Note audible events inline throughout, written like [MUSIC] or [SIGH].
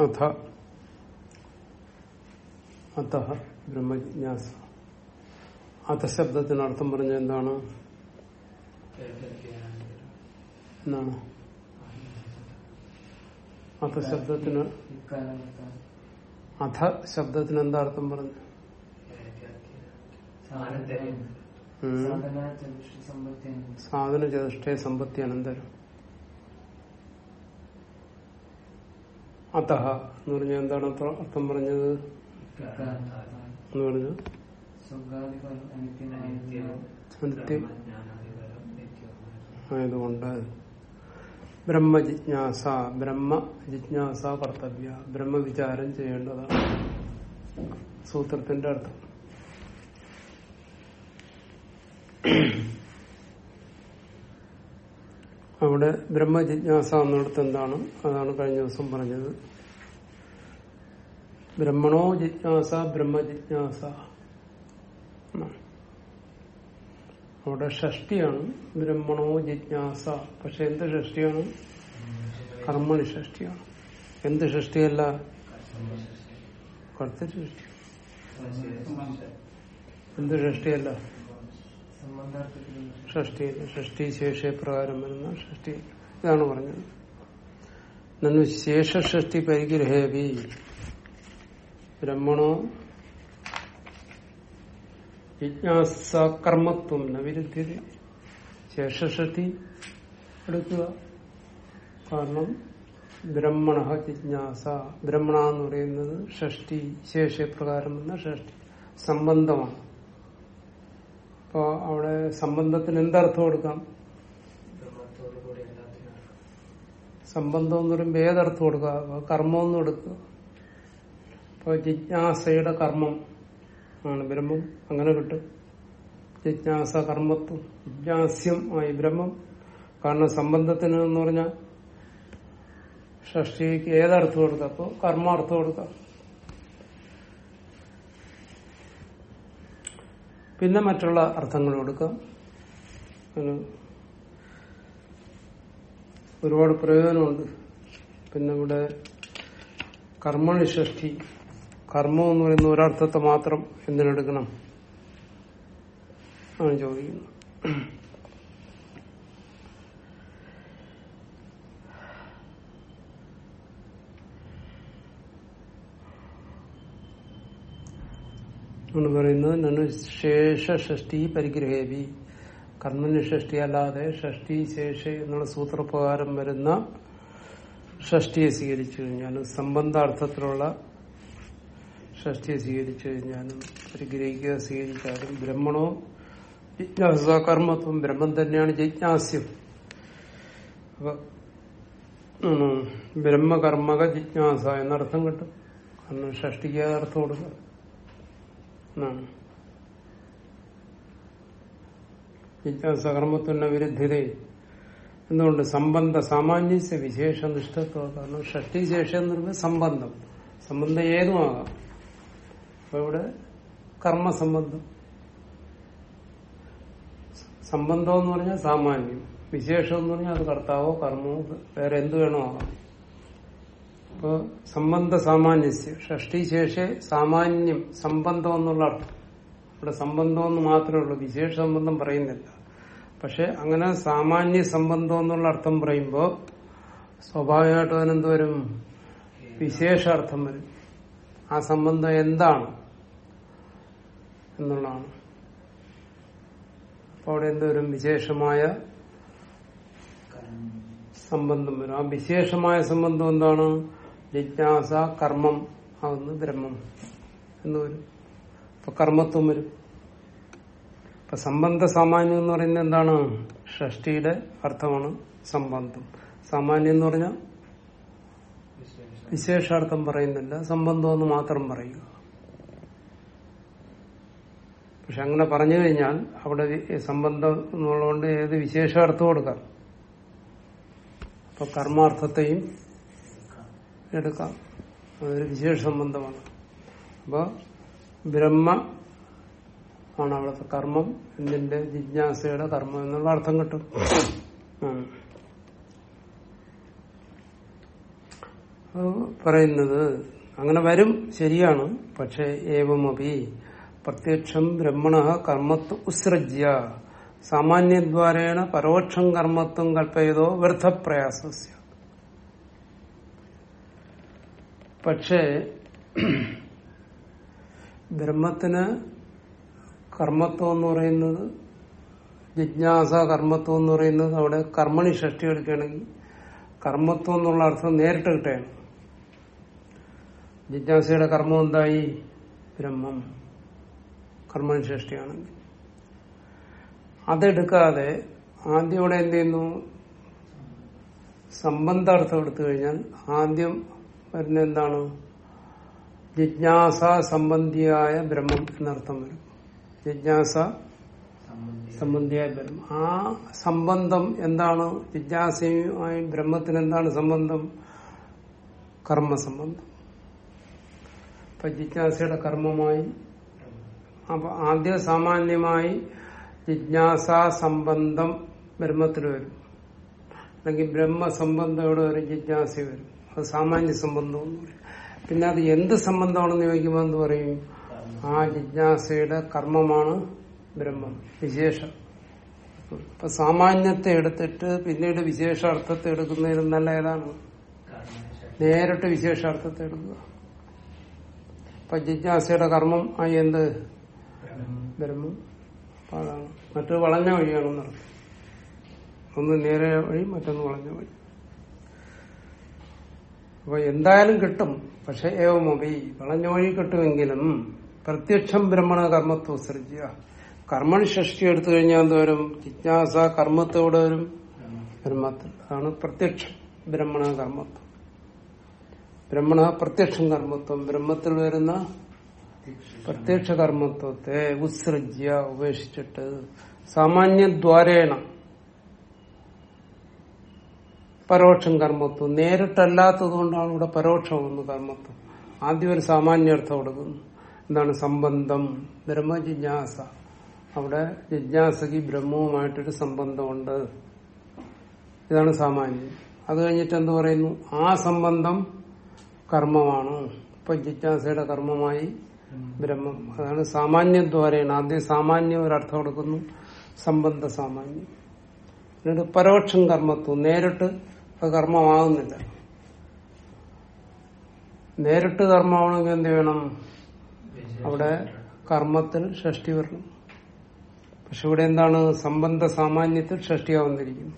അഥ അത ബ്രഹ്മജിജ്ഞാസ അഥ ശബ്ദത്തിന് അർത്ഥം പറഞ്ഞ എന്താണ്? എന്നാണ് അഥ ശബ്ദത്തിന് അഥ ശബ്ദത്തിന് എന്താ അർത്ഥം പറഞ്ഞു. സാധന ചതുഷ്ടയ സമ്പത്തി അനന്തരം അത എന്ന് പറഞ്ഞാൽ എന്താണ് അർത്ഥം? പറഞ്ഞത്? എന്ന് പറഞ്ഞു ആയതുകൊണ്ട് ബ്രഹ്മജിജ്ഞാസ ബ്രഹ്മ ജിജ്ഞാസ കർത്തവ്യ ബ്രഹ്മവിചാരം ചെയ്യേണ്ടതാണ്. സൂത്രത്തിന്റെ അർത്ഥം. അവിടെ ബ്രഹ്മജിജ്ഞാസ എന്നിടത്ത് എന്താണ്? അതാണ് കഴിഞ്ഞ ദിവസം പറഞ്ഞത്. ബ്രഹ്മണോ ജിജ്ഞാസ ബ്രഹ്മജിജ്ഞാസ. അവിടെ ഷഷ്ടിയാണ് ബ്രഹ്മണോ ജിജ്ഞാസ. പക്ഷെ എന്ത് ഷഷ്ടിയാണ്? കർമ്മണി ഷഷ്ടിയാണ്. എന്ത് ഷഷ്ടിയല്ല? കർത്തൃഷ്ടി എന്ത് ഷഷ്ടിയല്ല? ഷഷ്ടിയില്ല ഷഷ്ടി ശേഷപ്രകാരം വരുന്ന ഷഷ്ടി. ഇതാണ് പറഞ്ഞത്. നന്നു ശേഷ ഷഷ്ടി പരിഗ്രഹേവി. ബ്രഹ്മണോ? ജിജ്ഞാസകർമ്മത്വം നവിരുദ്ധ്യത ശേഷഷ്ടി എടുക്കുക. കാരണം ബ്രഹ്മണ ജിജ്ഞാസ ബ്രഹ്മണ എന്ന് പറയുന്നത് ഷഷ്ടി ശേഷപ്രകാരം വന്ന ഷഷ്ടി. സംബന്ധമാണ്. അപ്പോ അവിടെ സംബന്ധത്തിന് എന്തർത്ഥം കൊടുക്കാം? സംബന്ധം എന്ന് പറയുമ്പോൾ ഏതർത്ഥം കൊടുക്കുക കർമ്മം എന്ന് കൊടുക്കുക. അപ്പൊ ജിജ്ഞാസയുടെ കർമ്മം ആണ് ബ്രഹ്മം. അങ്ങനെ കിട്ടും. ജിജ്ഞാസ കർമ്മത്വം ജിജ്ഞാസ്യം ആയി ബ്രഹ്മം. കാരണം സംബന്ധത്തിന് എന്ന് പറഞ്ഞാൽ ഷഷ്ടിക്ക് ഏതർത്ഥം കൊടുക്കാം? അപ്പൊ കർമാർത്ഥം കൊടുക്കാം. പിന്നെ മറ്റുള്ള അർത്ഥങ്ങൾ കൊടുക്കാം. ഒരുപാട് പ്രയോജനമുണ്ട്. പിന്നെ ഇവിടെ കർമ്മണി ഷഷ്ടി കർമ്മം എന്ന് പറയുന്ന ഒരർത്ഥത്തെ മാത്രം എന്തിനെടുക്കണം? ആണ് ചോദിക്കുന്നത്. ആണ് പറയുന്നത് നനു ശേഷ ഷഷ്ടി പരിഗ്രഹേവി. കർമ്മന് ഷഷ്ടി അല്ലാതെ ഷഷ്ടി ശേഷ എന്നുള്ള സൂത്രപ്രകാരം വരുന്ന ഷഷ്ടിയെ സ്വീകരിച്ചു കഴിഞ്ഞാലും സംബന്ധാർത്ഥത്തിലുള്ള ഷഷ്ടിയെ സ്വീകരിച്ചു കഴിഞ്ഞാലും പരിഗ്രഹിക്കുക സ്വീകരിച്ചാലും ബ്രഹ്മണോ ജിജ്ഞാസ കർമ്മത്വം ബ്രഹ്മം തന്നെയാണ് ജിജ്ഞാസ്യം. അപ്പൊ ബ്രഹ്മകർമ്മക ജിജ്ഞാസ എന്നർത്ഥം കിട്ടും. കാരണം ഷഷ്ടിക്ക് അർത്ഥം കൊടുക്കുക. എന്നാണ് ജിജ്ഞാസകർമ്മത്തിന്റെ വിരുദ്ധത. എന്തുകൊണ്ട് സംബന്ധ സാമാന്യ വിശേഷ നിഷ്ഠത്വം കാരണം ഷഷ്ടി ശേഷം എന്ന് പറയുമ്പോൾ സംബന്ധം. സംബന്ധം ഏതുമാകാം? അപ്പൊ ഇവിടെ കർമ്മസംബന്ധം. സംബന്ധം എന്ന് പറഞ്ഞാൽ സാമാന്യം. വിശേഷം എന്ന് പറഞ്ഞാൽ അത് കർത്താവോ കർമ്മമോ വേറെ എന്ത് വേണോ ആകാം. അപ്പോ സംബന്ധ സാമാന്യസ്യ. ഷഷ്ടി ശേഷേ സാമാന്യം സംബന്ധം എന്നുള്ള അർത്ഥം. ഇവിടെ സംബന്ധം എന്ന് മാത്രമേ ഉള്ളൂ വിശേഷ സംബന്ധം പറയുന്നില്ല. പക്ഷെ അങ്ങനെ സാമാന്യ സംബന്ധം എന്നുള്ള അർത്ഥം പറയുമ്പോ സ്വാഭാവികമായിട്ടും അതിനെന്ത് വരും? വിശേഷ അർത്ഥം വരും. ആ സംബന്ധം എന്താണ് എന്നുള്ളതാണ്. അപ്പൊ അവിടെ എന്ത് വരും? വിശേഷമായ സംബന്ധം വരും. ആ വിശേഷമായ സംബന്ധം എന്താണ്? ജിജ്ഞാസ കർമ്മം ആവുന്ന ബ്രഹ്മം എന്ന് വരും അപ്പൊ കർമ്മത്വം വരും. ഇപ്പൊ സംബന്ധ സാമാന്യം എന്ന് പറയുന്നത് എന്താണ്? ഷഷ്ടിയുടെ അർത്ഥമാണ് സംബന്ധം. സാമാന്യം എന്ന് പറഞ്ഞാൽ വിശേഷാർത്ഥം പറയുന്നില്ല സംബന്ധം എന്ന് മാത്രം പറയുക. പക്ഷെ അങ്ങനെ പറഞ്ഞു കഴിഞ്ഞാൽ അവിടെ സംബന്ധം എന്നുള്ളതുകൊണ്ട് ഏത് വിശേഷാർത്ഥം കൊടുക്കാം. അപ്പൊ കർമാർത്ഥത്തെയും എടുക്കാം. അതൊരു വിശേഷ സംബന്ധമാണ്. അപ്പൊ ബ്രഹ്മ ആണ് അവിടുത്തെ കർമ്മം എന്തിന്റെ ജിജ്ഞാസയുടെ കർമ്മം എന്നുള്ള അർത്ഥം കിട്ടും. പറയുന്നത് അങ്ങനെ വരും ശരിയാണ്. പക്ഷെ ഏവമപി പ്രത്യക്ഷം ബ്രഹ്മണ കർമ്മത്വ ഉത്സൃജ്യ സാമാന്യദ്വാരേണ പരോക്ഷം കർമ്മത്വം കൽപ്പയതോ വ്യർത്ഥപ്രയാസസ്യ. പക്ഷേ ബ്രഹ്മത്തിന് കർമ്മത്വം എന്ന് പറയുന്നത് ജിജ്ഞാസ കർമ്മത്വം എന്ന് പറയുന്നത് അവിടെ കർമ്മണി ഷഷ്ടി എടുക്കുകയാണെങ്കിൽ കർമ്മത്വം എന്നുള്ള അർത്ഥം നേരിട്ട് കിട്ടുകയാണ്. ജിജ്ഞാസയുടെ കർമ്മം എന്തായി? ബ്രഹ്മം. കർമ്മണി ഷഷ്ടിയാണെങ്കിൽ അതെടുക്കാതെ ആദ്യം ഇവിടെ എന്ത് ചെയ്യുന്നു? സംബന്ധാർത്ഥം എടുത്തു കഴിഞ്ഞാൽ ആദ്യം വരുന്ന എന്താണ്? ജിജ്ഞാസ സംബന്ധിയായ ബ്രഹ്മം എന്നർത്ഥം വരും. ജിജ്ഞാസ സംബന്ധിയായ ബ്രഹ്മം. ആ സംബന്ധം എന്താണ്? ജിജ്ഞാസയുമായി ബ്രഹ്മത്തിന് എന്താണ് സംബന്ധം? കർമ്മസംബന്ധം. ഇപ്പൊ ജിജ്ഞാസയുടെ കർമ്മമായി അപ്പൊ ആദ്യ സാമാന്യമായി ജിജ്ഞാസ സംബന്ധം ബ്രഹ്മത്തിൽ വരും. അല്ലെങ്കിൽ ബ്രഹ്മസംബന്ധം ഇവിടെ വരും? ജിജ്ഞാസ വരും. അത് സാമാന്യ സംബന്ധം പിന്നെ അത് എന്ത് സംബന്ധമാണെന്ന് ചോദിക്കുമ്പോൾ എന്ത് പറയും? ആ ജിജ്ഞാസയുടെ കർമ്മമാണ് ബ്രഹ്മം വിശേഷം. ഇപ്പൊ സാമാന്യത്തെ എടുത്തിട്ട് പിന്നീട് വിശേഷാർത്ഥത്തെ എടുക്കുന്നതിൽ നല്ല ഏതാണ്? നേരിട്ട് വിശേഷാർത്ഥത്തെ എടുക്കുക. ഇപ്പൊ ജിജ്ഞാസയുടെ കർമ്മം ആയി എന്ത്? ബ്രഹ്മം. അതാണ്. വളഞ്ഞ വഴിയാണെന്നർത്ഥം ഒന്ന് നേരെ വഴി മറ്റൊന്ന് വളഞ്ഞ വഴി. അപ്പൊ എന്തായാലും കിട്ടും. പക്ഷെ ഏവമൊബി വളഞ്ഞ കിട്ടുമെങ്കിലും പ്രത്യക്ഷം ബ്രഹ്മണ കർമ്മത്വ സൃജ്യ കർമ്മണി ഷഷ്ടി എടുത്തു കഴിഞ്ഞാൽ എന്തോരും ജിജ്ഞാസ കർമ്മത്തോടെ വരും? ബ്രഹ്മത്തിൽ. അതാണ് പ്രത്യക്ഷം ബ്രഹ്മണ കർമ്മത്വം. ബ്രഹ്മണ പ്രത്യക്ഷം കർമ്മത്വം. ബ്രഹ്മത്തിൽ വരുന്ന പ്രത്യക്ഷ കർമ്മത്വത്തെ ഉത്സൃജ്യ ഉപേക്ഷിച്ചിട്ട്. സാമാന്യദ്വാരേണ. പരോക്ഷം കർമ്മത്വം. നേരിട്ടല്ലാത്തത് കൊണ്ടാണ് ഇവിടെ പരോക്ഷമെന്ന് കർമ്മത്വം. ആദ്യം ഒരു സാമാന്യർത്ഥം കൊടുക്കുന്നു എന്താണ് സംബന്ധം? ബ്രഹ്മജിജ്ഞാസ അവിടെ ജിജ്ഞാസക്ക് ബ്രഹ്മവുമായിട്ടൊരു സംബന്ധമുണ്ട്. ഇതാണ് സാമാന്യം. അത് കഴിഞ്ഞിട്ട് എന്ത് പറയുന്നു? ആ സംബന്ധം കർമ്മമാണ്. ഇപ്പൊ ജിജ്ഞാസയുടെ കർമ്മമായി ബ്രഹ്മം. അതാണ് സാമാന്യദ്വാരയാണ് ആദ്യം സാമാന്യം ഒരർത്ഥം കൊടുക്കുന്നു. സംബന്ധ സാമാന്യം. പരോക്ഷം കർമ്മത്വം. നേരിട്ട് അത് കർമ്മമാകുന്നില്ല. നേരിട്ട് കർമ്മമാണെങ്കിൽ എന്ത് വേണം അവിടെ കർമ്മത്തിൽ ഷഷ്ടി വരണം. പക്ഷെ ഇവിടെ എന്താണ്? സംബന്ധ സാമാന്യത്തിൽ ഷഷ്ടിയാവുന്നിരിക്കുന്നു.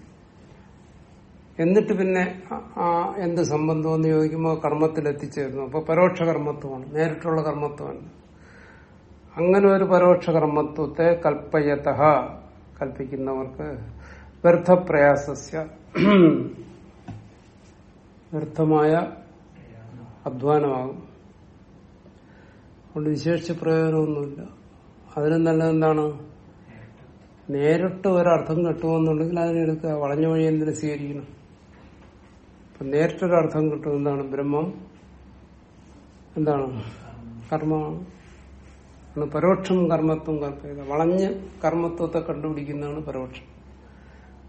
എന്നിട്ട് പിന്നെ ആ- എന്ത് സംബന്ധം എന്ന് ചോദിക്കുമ്പോൾ കർമ്മത്തിൽ എത്തിച്ചേരുന്നു. അപ്പൊ പരോക്ഷ കർമ്മത്വമാണ്. നേരിട്ടുള്ള കർമ്മത്വമാണ് അങ്ങനെ ഒരു പരോക്ഷ കർമ്മത്വത്തെ കൽപ്പയത കൽപ്പിക്കുന്നവർക്ക് വ്യർത്ഥപ്രയാസസ്യ. വ്യർത്ഥമായ അധ്വാനമാകും. അതുകൊണ്ട് വിശേഷിച്ച് പ്രയോജനമൊന്നുമില്ല. അതിനും നല്ലത് എന്താണ് നേരിട്ട് ഒരർത്ഥം കിട്ടുമെന്നുണ്ടെങ്കിൽ അതിനെടുക്കുക വളഞ്ഞ വഴി എന്തിനു സ്വീകരിക്കണം? അപ്പൊ നേരിട്ടൊരർത്ഥം കിട്ടും. എന്താണ്? ബ്രഹ്മം. എന്താണ്? കർമ്മമാണ്. പരോക്ഷം കർമ്മത്വം കൽപ്പിക്കുക വളഞ്ഞ് കർമ്മത്വത്തെ കണ്ടുപിടിക്കുന്നതാണ് പരോക്ഷം.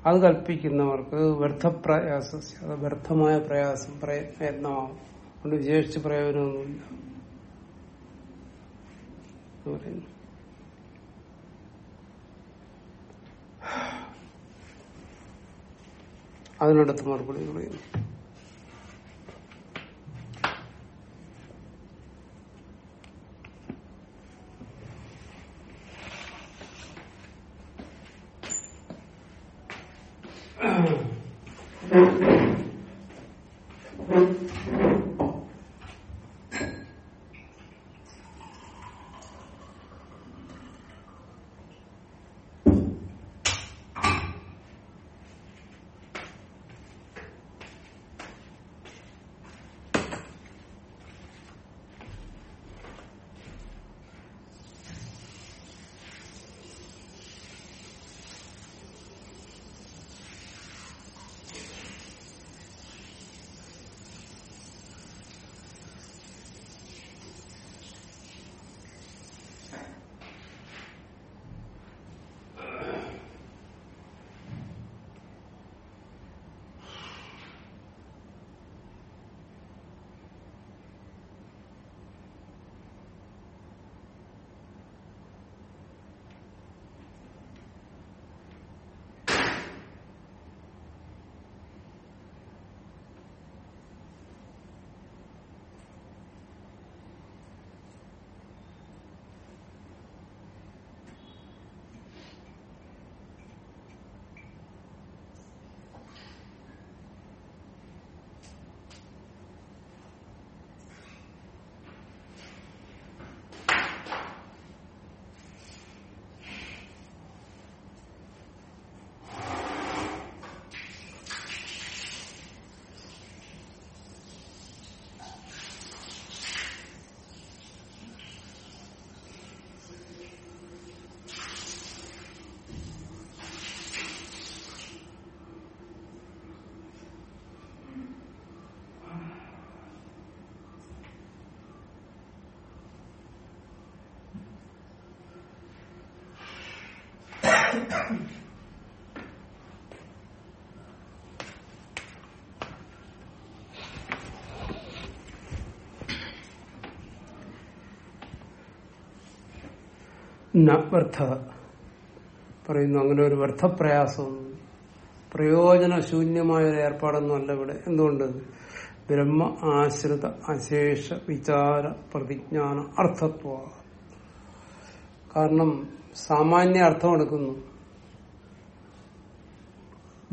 അത് കൽപ്പിക്കുന്നവർക്ക് വ്യർത്ഥപ്രയാസ വ്യർത്ഥമായ പ്രയാസം പ്രയത്നമാകും അതുകൊണ്ട് വിശേഷിച്ച് പ്രയോജനമൊന്നുമില്ല. അതിനടുത്ത് മറുപടി പറയുന്നു. Thank you. വ്യർത്ഥ പറയുന്നു അങ്ങനെ ഒരു വ്യർത്ഥപ്രയാസമൊന്നും പ്രയോജനശൂന്യമായ ഒരു ഏർപ്പാടൊന്നും അല്ല ഇവിടെ. എന്തുകൊണ്ട്? ബ്രഹ്മ ആശ്രിത അശേഷ വിചാര പ്രതിജ്ഞാന അർത്ഥത്വ. കാരണം സാമാന്യ അർത്ഥം എടുക്കുന്നു.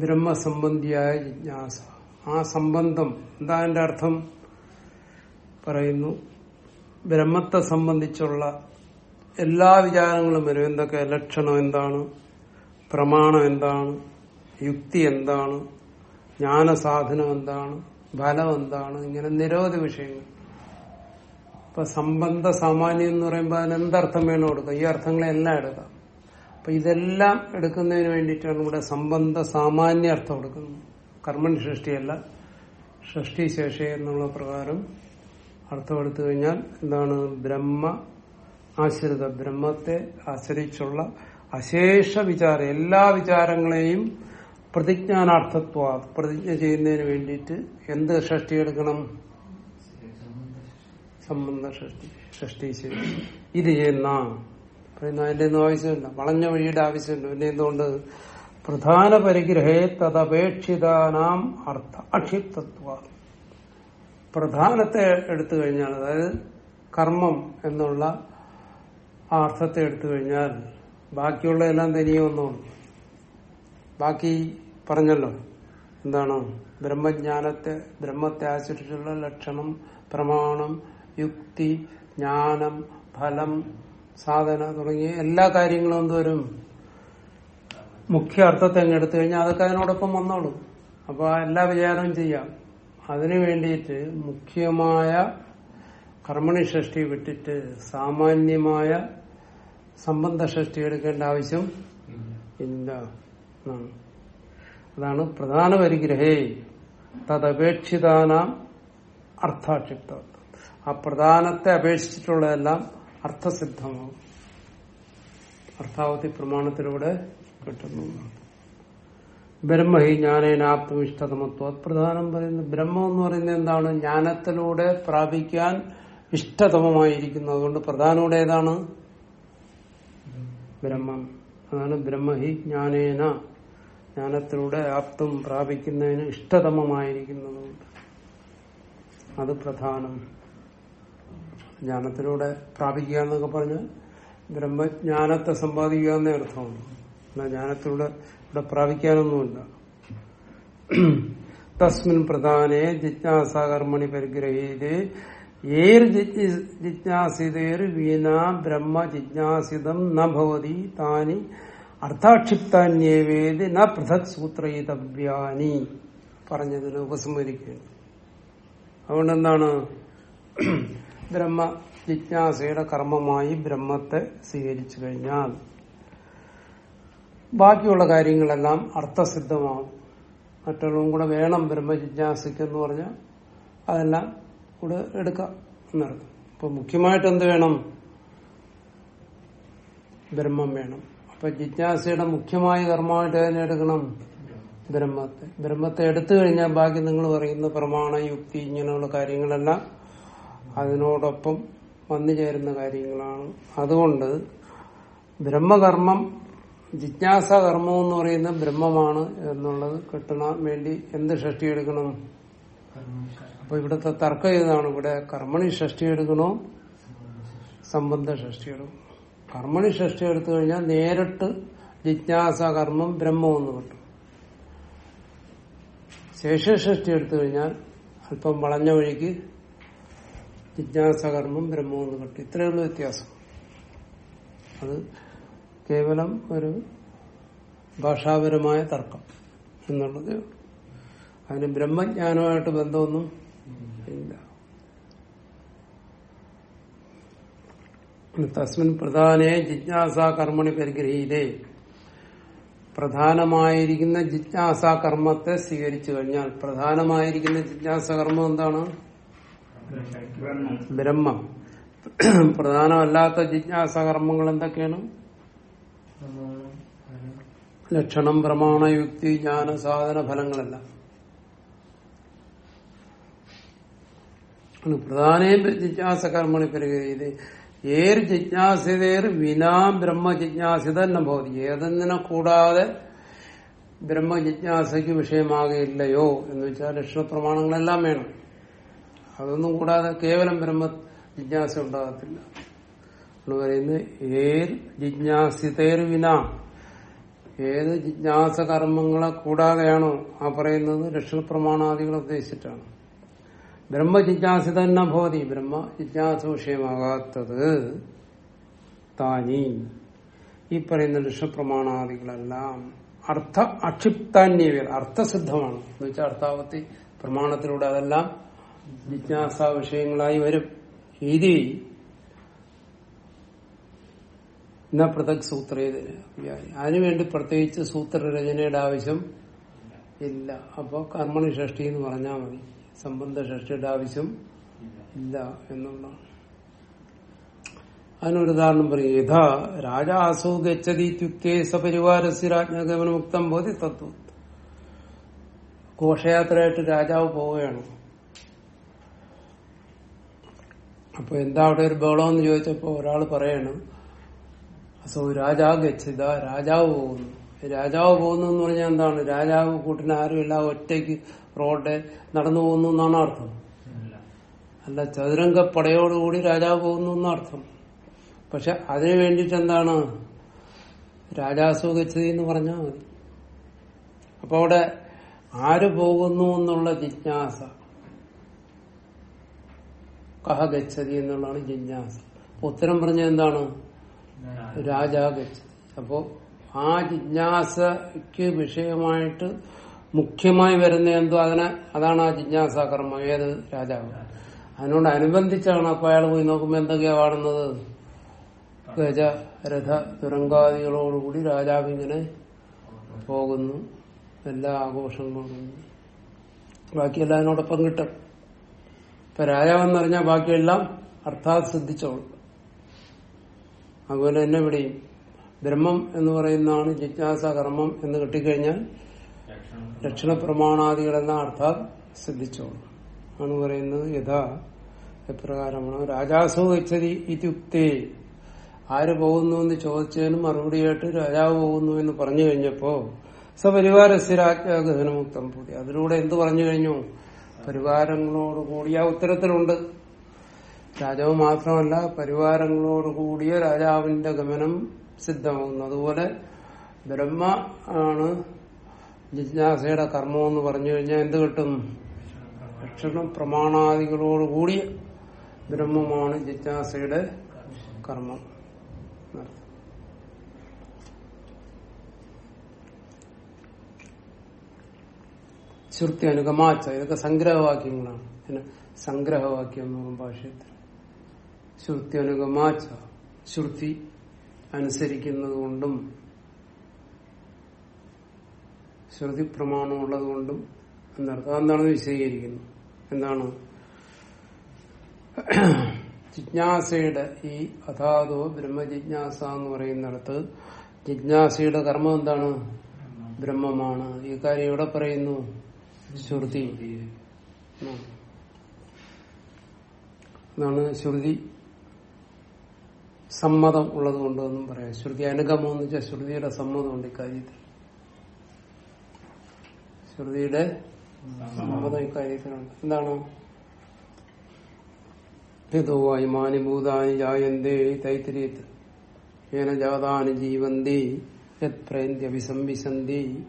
ബ്രഹ്മസംബന്ധിയായ ജിജ്ഞാസ. ആ സംബന്ധം എന്താ എന്റെ അർത്ഥം? പറയുന്നു ബ്രഹ്മത്തെ സംബന്ധിച്ചുള്ള എല്ലാ വിചാരങ്ങളും വരും. എന്തൊക്കെ? ലക്ഷണം എന്താണ്? പ്രമാണം എന്താണ്? യുക്തി എന്താണ്? ജ്ഞാനസാധനം എന്താണ്? ഫലം എന്താണ്? ഇങ്ങനെ നിരവധി വിഷയങ്ങൾ. ഇപ്പൊ സംബന്ധ സാമാന്യം എന്ന് പറയുമ്പോൾ അതിന് എന്തർത്ഥം വേണം കൊടുക്കുക ഈ അർത്ഥങ്ങളെല്ലാം എടുക്കാം. അപ്പൊ ഇതെല്ലാം എടുക്കുന്നതിന് വേണ്ടിയിട്ടാണ് ഇവിടെ സംബന്ധ സാമാന്യ അർത്ഥം എടുക്കുന്നത് കർമ്മൻ സൃഷ്ടിയല്ല സൃഷ്ടി ശേഷി എന്നുള്ള പ്രകാരം അർത്ഥം എടുത്തു കഴിഞ്ഞാൽ എന്താണ്? ബ്രഹ്മ ആശ്രിത ബ്രഹ്മത്തെ ആശ്രയിച്ചുള്ള അശേഷ വിചാരം എല്ലാ വിചാരങ്ങളെയും പ്രതിജ്ഞാനാർത്ഥത്വ പ്രതിജ്ഞ ചെയ്യുന്നതിന് വേണ്ടിയിട്ട് എന്ത് സൃഷ്ടി എടുക്കണം? സംബന്ധ സൃഷ്ടി ഷഷ്ടി ശേഷി. ഇത് ചെയ്യുന്ന പറയുന്ന അതിന്റെ ഒന്നും ആവശ്യമില്ല. വളഞ്ഞ വഴിയുടെ ആവശ്യമില്ല. പിന്നെ എന്തുകൊണ്ട്? പ്രധാന പരിഗ്രഹേ തദപേക്ഷിതാനാം അർത്ഥ അക്ഷിപ്തത്വ. പ്രധാനത്തെ എടുത്തു കഴിഞ്ഞാൽ അതായത് കർമ്മം എന്നുള്ള അർത്ഥത്തെ എടുത്തു കഴിഞ്ഞാൽ ബാക്കിയുള്ള എല്ലാം തനിയെ വന്നോളൂ ബാക്കി പറഞ്ഞല്ലോ. എന്താണ്? ബ്രഹ്മജ്ഞാനത്തെ ബ്രഹ്മത്തെ ആശ്രയിച്ചുള്ള ലക്ഷണം പ്രമാണം യുക്തി ജ്ഞാനം ഫലം സാധന തുടങ്ങിയ എല്ലാ കാര്യങ്ങളും എന്തോരും മുഖ്യ അർത്ഥത്തെ എടുത്തു കഴിഞ്ഞാൽ അതൊക്കെ അതിനോടൊപ്പം വന്നോളും. അപ്പൊ എല്ലാ വിചാരവും ചെയ്യാം. അതിനു വേണ്ടിയിട്ട് മുഖ്യമായ കർമ്മണി ഷഷ്ടി വിട്ടിട്ട് സാമാന്യമായ സംബന്ധ ഷഷ്ടി എടുക്കേണ്ട ആവശ്യം ഇല്ല. അതാണ് പ്രധാന പരിഗ്രഹേ. തദപേക്ഷിതാനാം അർത്ഥാക്ഷിപ്ത. ആ പ്രധാനത്തെ അപേക്ഷിച്ചിട്ടുള്ളതെല്ലാം അർത്ഥസിദ്ധമാവും അർത്ഥാവധി പ്രമാണത്തിലൂടെ കിട്ടുന്നു. ബ്രഹ്മഹി അത് പ്രധാനം പറയുന്നത് ബ്രഹ്മം എന്ന് പറയുന്നത് എന്താണ്? ജ്ഞാനത്തിലൂടെ പ്രാപിക്കാൻ ഇഷ്ടതമമായിരിക്കുന്നു. അതുകൊണ്ട് പ്രധാനൂടെ ഏതാണ്? ബ്രഹ്മം. അതാണ് ബ്രഹ്മഹി ജ്ഞാനേന. ജ്ഞാനത്തിലൂടെ ആപ്തം പ്രാപിക്കുന്നതിന് ഇഷ്ടതമമായിരിക്കുന്നതുകൊണ്ട് അത് പ്രധാനം. ജ്ഞാനത്തിലൂടെ പ്രാപിക്കുക എന്നൊക്കെ പറഞ്ഞാൽ ബ്രഹ്മജ്ഞാനത്തെ സമ്പാദിക്കുക എന്നേ അർത്ഥമാണ് എന്നാ ജ്ഞാനത്തിലൂടെ ഇവിടെ പ്രാപിക്കാനൊന്നുമില്ല. തസ്മിൻ പ്രധാനേ ജിജ്ഞാസാകർമ്മണി പരിഗ്രഹീതേ. ഏർ ജിജ്ഞാസിതേർ വീണ ബ്രഹ്മ ജിജ്ഞാസിതം ന താനി അർത്ഥാക്ഷിപ്താന്യേവേദി ന പൃഥക് സൂത്രയിതവ്യാനി പറഞ്ഞതിന് ഉപസംഹരിക്കുന്നു അതുകൊണ്ട് എന്താണ് ബ്രഹ്മ ജിജ്ഞാസയുടെ കർമ്മമായി ബ്രഹ്മത്തെ സ്വീകരിച്ചു കഴിഞ്ഞാൽ ബാക്കിയുള്ള കാര്യങ്ങളെല്ലാം അർത്ഥസിദ്ധമാവും. മറ്റുള്ളതും കൂടെ വേണം ബ്രഹ്മ ജിജ്ഞാസിക്കെന്ന് പറഞ്ഞാൽ അതെല്ലാം കൂടെ എടുക്കാം എന്നർത്ഥം അപ്പൊ മുഖ്യമായിട്ട് എന്ത് വേണം? ബ്രഹ്മം വേണം. അപ്പൊ ജിജ്ഞാസയുടെ മുഖ്യമായ കർമ്മമായിട്ട് അതിനെ എടുക്കണം? ബ്രഹ്മത്തെ. ബ്രഹ്മത്തെ എടുത്തു കഴിഞ്ഞാൽ ബാക്കി നിങ്ങൾ പറയുന്ന പ്രമാണ യുക്തി ഇങ്ങനെയുള്ള കാര്യങ്ങളെല്ലാം അതിനോടൊപ്പം വന്നു ചേരുന്ന കാര്യങ്ങളാണ്. അതുകൊണ്ട് ബ്രഹ്മകർമ്മം ജിജ്ഞാസകർമ്മം എന്ന് പറയുന്ന ബ്രഹ്മമാണ് എന്നുള്ളത് കിട്ടണ വേണ്ടി എന്ത് ഷഷ്ടി എടുക്കണം അപ്പൊ ഇവിടുത്തെ തർക്കം ഏതാണ്? ഇവിടെ കർമ്മണി ഷഷ്ടി എടുക്കണോ സംബന്ധ ഷഷ്ടി എടുക്കണം കർമ്മണി ഷഷ്ടി എടുത്തു കഴിഞ്ഞാൽ നേരിട്ട് ജിജ്ഞാസ കർമ്മം ബ്രഹ്മം എന്ന് കിട്ടും ശേഷഷ്ടി എടുത്തു കഴിഞ്ഞാൽ അല്പം വളഞ്ഞ വഴിക്ക് ജിജ്ഞാസ ബ്രഹ്മമെന്ന് കിട്ടും ഇത്രയുള്ള വ്യത്യാസം. അത് കേവലം ഒരു ഭാഷാപരമായ തർക്കം എന്നുള്ളത് അതിന് ബ്രഹ്മജ്ഞാനമായിട്ട് ബന്ധമൊന്നും ഇല്ല. തസ്മിൻ പ്രധാനേ ജിജ്ഞാസ കർമ്മണി പരിഗ്രഹീതേ. പ്രധാനമായിരിക്കുന്ന ജിജ്ഞാസ കർമ്മത്തെ സ്വീകരിച്ചു കഴിഞ്ഞാൽ പ്രധാനമായിരിക്കുന്ന ജിജ്ഞാസ കർമ്മം എന്താണ്? ബ്രഹ്മം. [CLEARS THROAT] പ്രധാനമല്ലാത്ത ജിജ്ഞാസ കർമ്മങ്ങൾ എന്തൊക്കെയാണ്? ലക്ഷണം പ്രമാണ യുക്തി ജ്ഞാന സാധന ഫലങ്ങളല്ല. പ്രധാനയും ജിജ്ഞാസ കർമ്മണി പരിഗണിത് ഏർ ജിജ്ഞാസിതേർ വിനാ ബ്രഹ്മ ജിജ്ഞാസിത ഭവതി ഏതെന്നിനെ കൂടാതെ ബ്രഹ്മ ജിജ്ഞാസയ്ക്ക് വിഷയമാകയില്ലയോ എന്ന് വെച്ചാൽ ലക്ഷണ പ്രമാണങ്ങളെല്ലാം വേണം. അതൊന്നും കൂടാതെ കേവലം ബ്രഹ്മ ജിജ്ഞാസ ഉണ്ടാകത്തില്ല. എന്ന് പറയുന്നത് ഏർ ജിജ്ഞാസിതേർ വിന ഏത് ജിജ്ഞാസ കർമ്മങ്ങളെ കൂടാതെയാണോ ആ പറയുന്നത് ലക്ഷണ പ്രമാണാദികളെ ഉദ്ദേശിച്ചിട്ടാണ്. ബ്രഹ്മ ജിജ്ഞാസിത തന്നെ ഭവതി ബ്രഹ്മ ജിജ്ഞാസ വിഷയമാകാത്തത് താനി. ഈ പറയുന്ന ലക്ഷപ്രമാണാദികളെല്ലാം അർത്ഥ അക്ഷിപ്താന്യവർ അർത്ഥസിദ്ധമാണ്. എന്ന് വെച്ചാൽ അർത്ഥാവത്തി പ്രമാണത്തിലൂടെ അതെല്ലാം ജിജ്ഞാസ വിഷയങ്ങളായി വരും. ഇതി ഇന്ന പൃഥക് സൂത്ര അതിനുവേണ്ടി പ്രത്യേകിച്ച് സൂത്രരചനയുടെ ആവശ്യം ഇല്ല. അപ്പോ കർമ്മണി ഷഷ്ടി എന്ന് പറഞ്ഞാൽ മതി. സംബന്ധ ഷഷ്ടിയുടെ ആവശ്യം ഇല്ല എന്നുള്ളതാണ്. അതിനൊരു ഉദാഹരണം പറയും. യഥാ രാജാസു ഗച്ഛതി സപരിവാര രാജ്ഞാഗമനമുക്തം ബോധി തത്വം ഘോഷയാത്രയായിട്ട് രാജാവ് പോവുകയാണ്. അപ്പൊ എന്താ അവിടെ ഒരു ബഹളം എന്ന് ചോദിച്ചപ്പോ ഒരാൾ പറയണം അസോ രാജാ ഗച്ഛിത രാജാവ് പോകുന്നു. രാജാവ് പോകുന്നു എന്ന് പറഞ്ഞാൽ എന്താണ്? രാജാവ് കൂട്ടിന് ആരുമില്ല ഒറ്റയ്ക്ക് റോഡ് നടന്നു പോകുന്നു എന്നാണ് അർത്ഥം. അല്ല ചതുരംഗ പടയോടുകൂടി രാജാവ് പോകുന്നു എന്നർത്ഥം പക്ഷെ അതിനു വേണ്ടിയിട്ട് എന്താണ്? രാജാസു ഗച്ഛതി എന്ന് പറഞ്ഞാൽ മതി. അപ്പൊ അവിടെ ആര് പോകുന്നു എന്നുള്ള ജിജ്ഞാസ കഹ ഗച്ഛതി എന്നുള്ളതാണ് ജിജ്ഞാസ. ഉത്തരം പറഞ്ഞ എന്താണ്? രാജാ ഗച്ഛതി. അപ്പോ ആ ജിജ്ഞാസയ്ക്ക് വിഷയമായിട്ട് മുഖ്യമായി വരുന്ന എന്തോ അതിനെ അതാണ് ആ ജിജ്ഞാസ കർമ്മം ഏത്? രാജാവ്. അതിനോട് അനുബന്ധിച്ചാണ് അപ്പൊ അയാൾ പോയി നോക്കുമ്പോ എന്തൊക്കെയാ കാണുന്നത്? ഗജ രഥ തുരങ്കാദികളോടുകൂടി രാജാവ് ഇങ്ങനെ പോകുന്നു. എല്ലാ ആഘോഷങ്ങളോടും ബാക്കിയെല്ലാം അതിനോടൊപ്പം കിട്ടും. ഇപ്പൊ രാജാവെന്ന് പറഞ്ഞാൽ ബാക്കിയെല്ലാം അർത്ഥാത് സിദ്ധിച്ചോളും അതുപോലെ തന്നെ ഇവിടെയും ബ്രഹ്മം എന്ന് പറയുന്നതാണ് ജിജ്ഞാസ കർമ്മം എന്ന് കിട്ടിക്കഴിഞ്ഞാൽ ലക്ഷണ പ്രമാണാദികളെന്ന അർത്ഥാത് സിദ്ധിച്ചോളും ആണ് പറയുന്നത് യഥാ എപ്രകാരമാണ്. രാജാസു ഗച്ഛതി ഇത്യുക്തേ. ആര് പോകുന്നു എന്ന് ചോദിച്ചതിന് മറുപടിയായിട്ട് രാജാവ് പോകുന്നു എന്ന് പറഞ്ഞു കഴിഞ്ഞപ്പോ സപരിവാരസ്യ രാജ്ഞാഗഹനമുക്തം പൂതി. അതിലൂടെ എന്ത് പറഞ്ഞു കഴിഞ്ഞു? പരിവാരങ്ങളോടുകൂടി ആ ഉത്തരത്തിലുണ്ട്. രാജാവ് മാത്രമല്ല പരിവാരങ്ങളോടുകൂടിയ രാജാവിന്റെ ഗമനം സിദ്ധമാകുന്നു. അതുപോലെ ബ്രഹ്മ ആണ് ജിജ്ഞാസയുടെ കർമ്മം എന്ന് പറഞ്ഞു കഴിഞ്ഞാൽ എന്ത് കിട്ടും? ഭക്ഷണം പ്രമാണാദികളോടുകൂടിയ ബ്രഹ്മമാണ് ജിജ്ഞാസയുടെ കർമ്മം. ശ്രുതി അനുഗമാച്ച ഇതൊക്കെ സംഗ്രഹവാക്യങ്ങളാണ്. സംഗ്രഹവാക്യം എന്ന് ഭാഷയത്തിൽ ശ്രുതി അനുഗമാച്ച ശ്രുതി അനുസരിക്കുന്നതുകൊണ്ടും ശ്രുതി പ്രമാണം ഉള്ളത് കൊണ്ടും എന്നർത്ഥം. എന്താണ് വിശദീകരിക്കുന്നത്? എന്താണ്? ജിജ്ഞാസയുടെ ഈ അഥാതോ ബ്രഹ്മജിജ്ഞാസ എന്ന് പറയുന്നിടത്ത് ജിജ്ഞാസയുടെ കർമ്മം എന്താണ്? ബ്രഹ്മമാണ്. ഈ കാര്യം എവിടെ പറയുന്നു? ശ്രുതി. എന്നാണ്. എന്നാണ് ശ്രുതി സമ്മതം ഉള്ളത് കൊണ്ടെന്നും പറയാം. ശ്രുതി അനുഗമം എന്ന് വെച്ചാൽ ശ്രുതിയുടെ സമ്മതമുണ്ട് ഇക്കാര്യത്തിൽ. ശ്രുതിയുടെ സമ്മതം ഇക്കാര്യത്തിലുണ്ട്. എന്താണ്? ഹിതുവായി മാനിഭൂതാനി ജായന്തേ തൈത്തിരിയത്ത്. ഏന ജാതാനി ജീവന്തി യത് പ്രേന്ത്യഭിസംവിശന്തി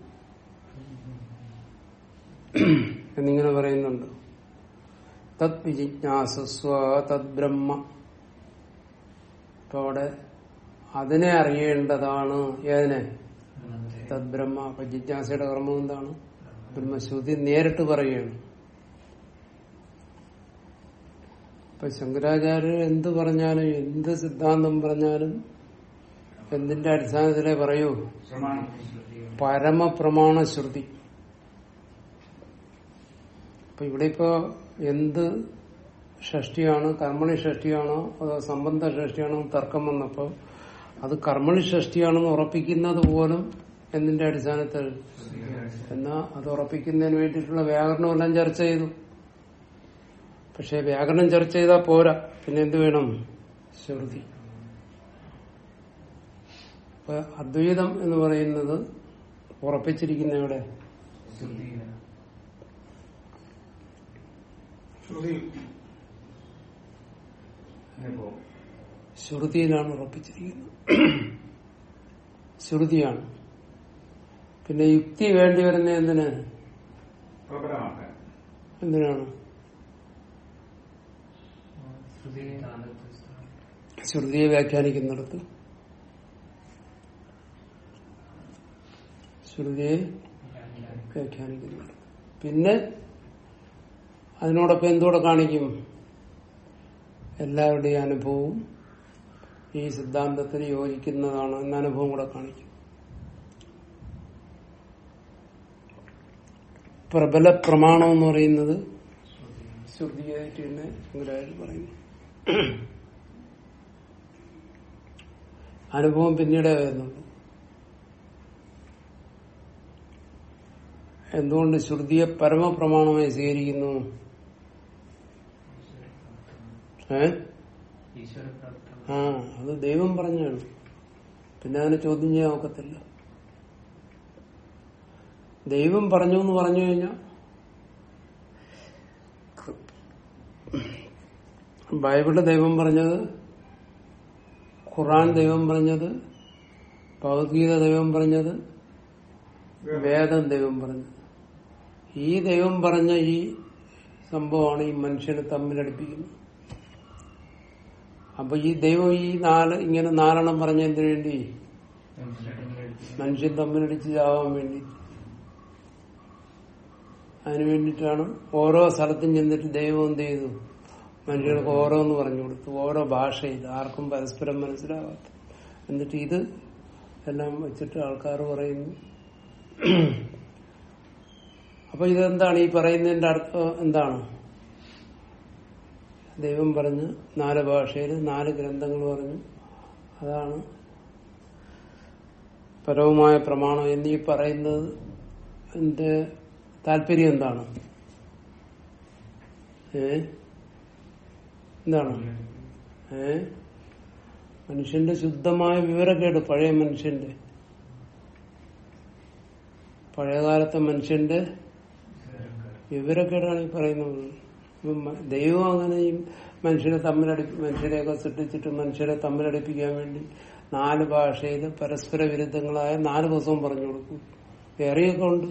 എന്നിങ്ങനെ പറയുന്നുണ്ട്. തത് വിജിജ്ഞാസസ്വ തത് ബ്രഹ്മ. അവിടെ അതിനെ അറിയേണ്ടതാണ്. ഏതിനെ? തത് ബ്രഹ്മ. അപ്പൊ ജിജ്ഞാസയുടെ കർമ്മം എന്താണ്? ബ്രഹ്മശ്രുതി നേരിട്ട് പറയുകയാണ്. ഇപ്പൊ ശങ്കരാചാര്യർ എന്ത് പറഞ്ഞാലും എന്ത് സിദ്ധാന്തം പറഞ്ഞാലും എന്തിന്റെ അടിസ്ഥാനത്തിലേ പറയൂ? പരമപ്രമാണ ശ്രുതി അപ്പൊ ഇവിടെ ഇപ്പോ എന്ത് ഷഷ്ടിയാണ്? കർമ്മണി ഷഷ്ടിയാണോ? അതോ സംബന്ധ ഷഷ്ടിയാണോ? തർക്കം വന്നപ്പോ അത് കർമ്മണി ഷഷ്ടിയാണെന്ന് ഉറപ്പിക്കുന്നത് പോലും എന്തിന്റെ അടിസ്ഥാനത്തിൽ? എന്നാ അത് ഉറപ്പിക്കുന്നതിന് വേണ്ടിയിട്ടുള്ള വ്യാകരണമെല്ലാം ചർച്ച ചെയ്തു. പക്ഷെ വ്യാകരണം ചർച്ച ചെയ്താൽ പോരാ. പിന്നെ എന്ത് വേണം? ശ്രുതി. അദ്വൈതം എന്ന് പറയുന്നത് ഉറപ്പിച്ചിരിക്കുന്ന ഇവിടെ ശ്രുതി ശ്രുതിയിലാണ് ഉറപ്പിച്ചിരിക്കുന്നത്. ശ്രുതിയാണ്. പിന്നെ യുക്തി വേണ്ടി വരുന്ന എന്തിന്? എന്തിനാണ്? ശ്രുതിയെ വ്യാഖ്യാനിക്കുന്നിടത്ത്. ശ്രുതിയെ വ്യാഖ്യാനിക്കുന്നിടത്ത്. പിന്നെ അതിനോടൊപ്പം എന്തോടെ കാണിക്കും? എല്ലാവരുടെയും അനുഭവവും ഈ സിദ്ധാന്തത്തിന് യോജിക്കുന്നതാണ് എന്ന അനുഭവം കൂടെ കാണിക്കും. പ്രബല പ്രമാണം എന്ന് പറയുന്നത് ശ്രുതിയായിട്ട് തന്നെ പറയുന്നു. അനുഭവം പിന്നീടേ വരുന്നുള്ളൂ എന്തുകൊണ്ട് ശ്രുതിയെ പരമപ്രമാണമായി സ്വീകരിക്കുന്നു? ആ അത് ദൈവം പറഞ്ഞാണ്. പിന്നെ അതിനെ ചോദ്യം ചെയ്യാൻ ഒക്കത്തില്ല. ദൈവം പറഞ്ഞു എന്ന് പറഞ്ഞു കഴിഞ്ഞാൽ ബൈബിൾ ദൈവം പറഞ്ഞത് ഖുറാൻ ദൈവം പറഞ്ഞത് ഭഗവത്ഗീത ദൈവം പറഞ്ഞത് വേദം ദൈവം പറഞ്ഞത്. ഈ ദൈവം പറഞ്ഞ ഈ സംഭവമാണ് ഈ മനുഷ്യനെ തമ്മിലടിപ്പിക്കുന്നത്. അപ്പൊ ഈ ദൈവം ഈ നാല് ഇങ്ങനെ നാലെണ്ണം പറഞ്ഞ എന്തിനു വേണ്ടി? മനുഷ്യൻ തമ്മിലടിച്ച് ചാവാൻ വേണ്ടി. അതിനു വേണ്ടിയിട്ടാണ് ഓരോ സ്ഥലത്തും ചെന്നിട്ട് ദൈവം എന്ത് ചെയ്തു? മനുഷ്യർക്ക് ഓരോന്ന് പറഞ്ഞു കൊടുത്തു. ഓരോ ഭാഷയിൽ ആർക്കും പരസ്പരം മനസ്സിലാവാത്ത. എന്നിട്ട് ഇത് എല്ലാം വെച്ചിട്ട് ആൾക്കാർ പറയുന്നു. അപ്പൊ ഇതെന്താണ്? ഈ പറയുന്നതിന്റെ അർത്ഥം എന്താണ്? ദൈവം പറഞ്ഞ് നാല് ഭാഷയിൽ നാല് ഗ്രന്ഥങ്ങൾ പറഞ്ഞു. അതാണ് പരവുമായ പ്രമാണം എന്നീ പറയുന്നത്. എന്റെ താല്പര്യം എന്താണ്? ഏ? എന്താണ്? ഏ? മനുഷ്യന്റെ ശുദ്ധമായ വിവരക്കേട് പഴയ മനുഷ്യന്റെ. പഴയകാലത്തെ മനുഷ്യന്റെ വിവരക്കേടാണ് ഈ പറയുന്നത്. ദൈവം അങ്ങനെ ഈ മനുഷ്യരെ തമ്മിലടി മനുഷ്യരെയൊക്കെ സൃഷ്ടിച്ചിട്ട് മനുഷ്യരെ തമ്മിലടിപ്പിക്കാൻ വേണ്ടി നാല് ഭാഷയിൽ പരസ്പര വിരുദ്ധങ്ങളായ നാല് ദിവസവും പറഞ്ഞു കൊടുക്കും. വേറെയൊക്കെ ഉണ്ട്.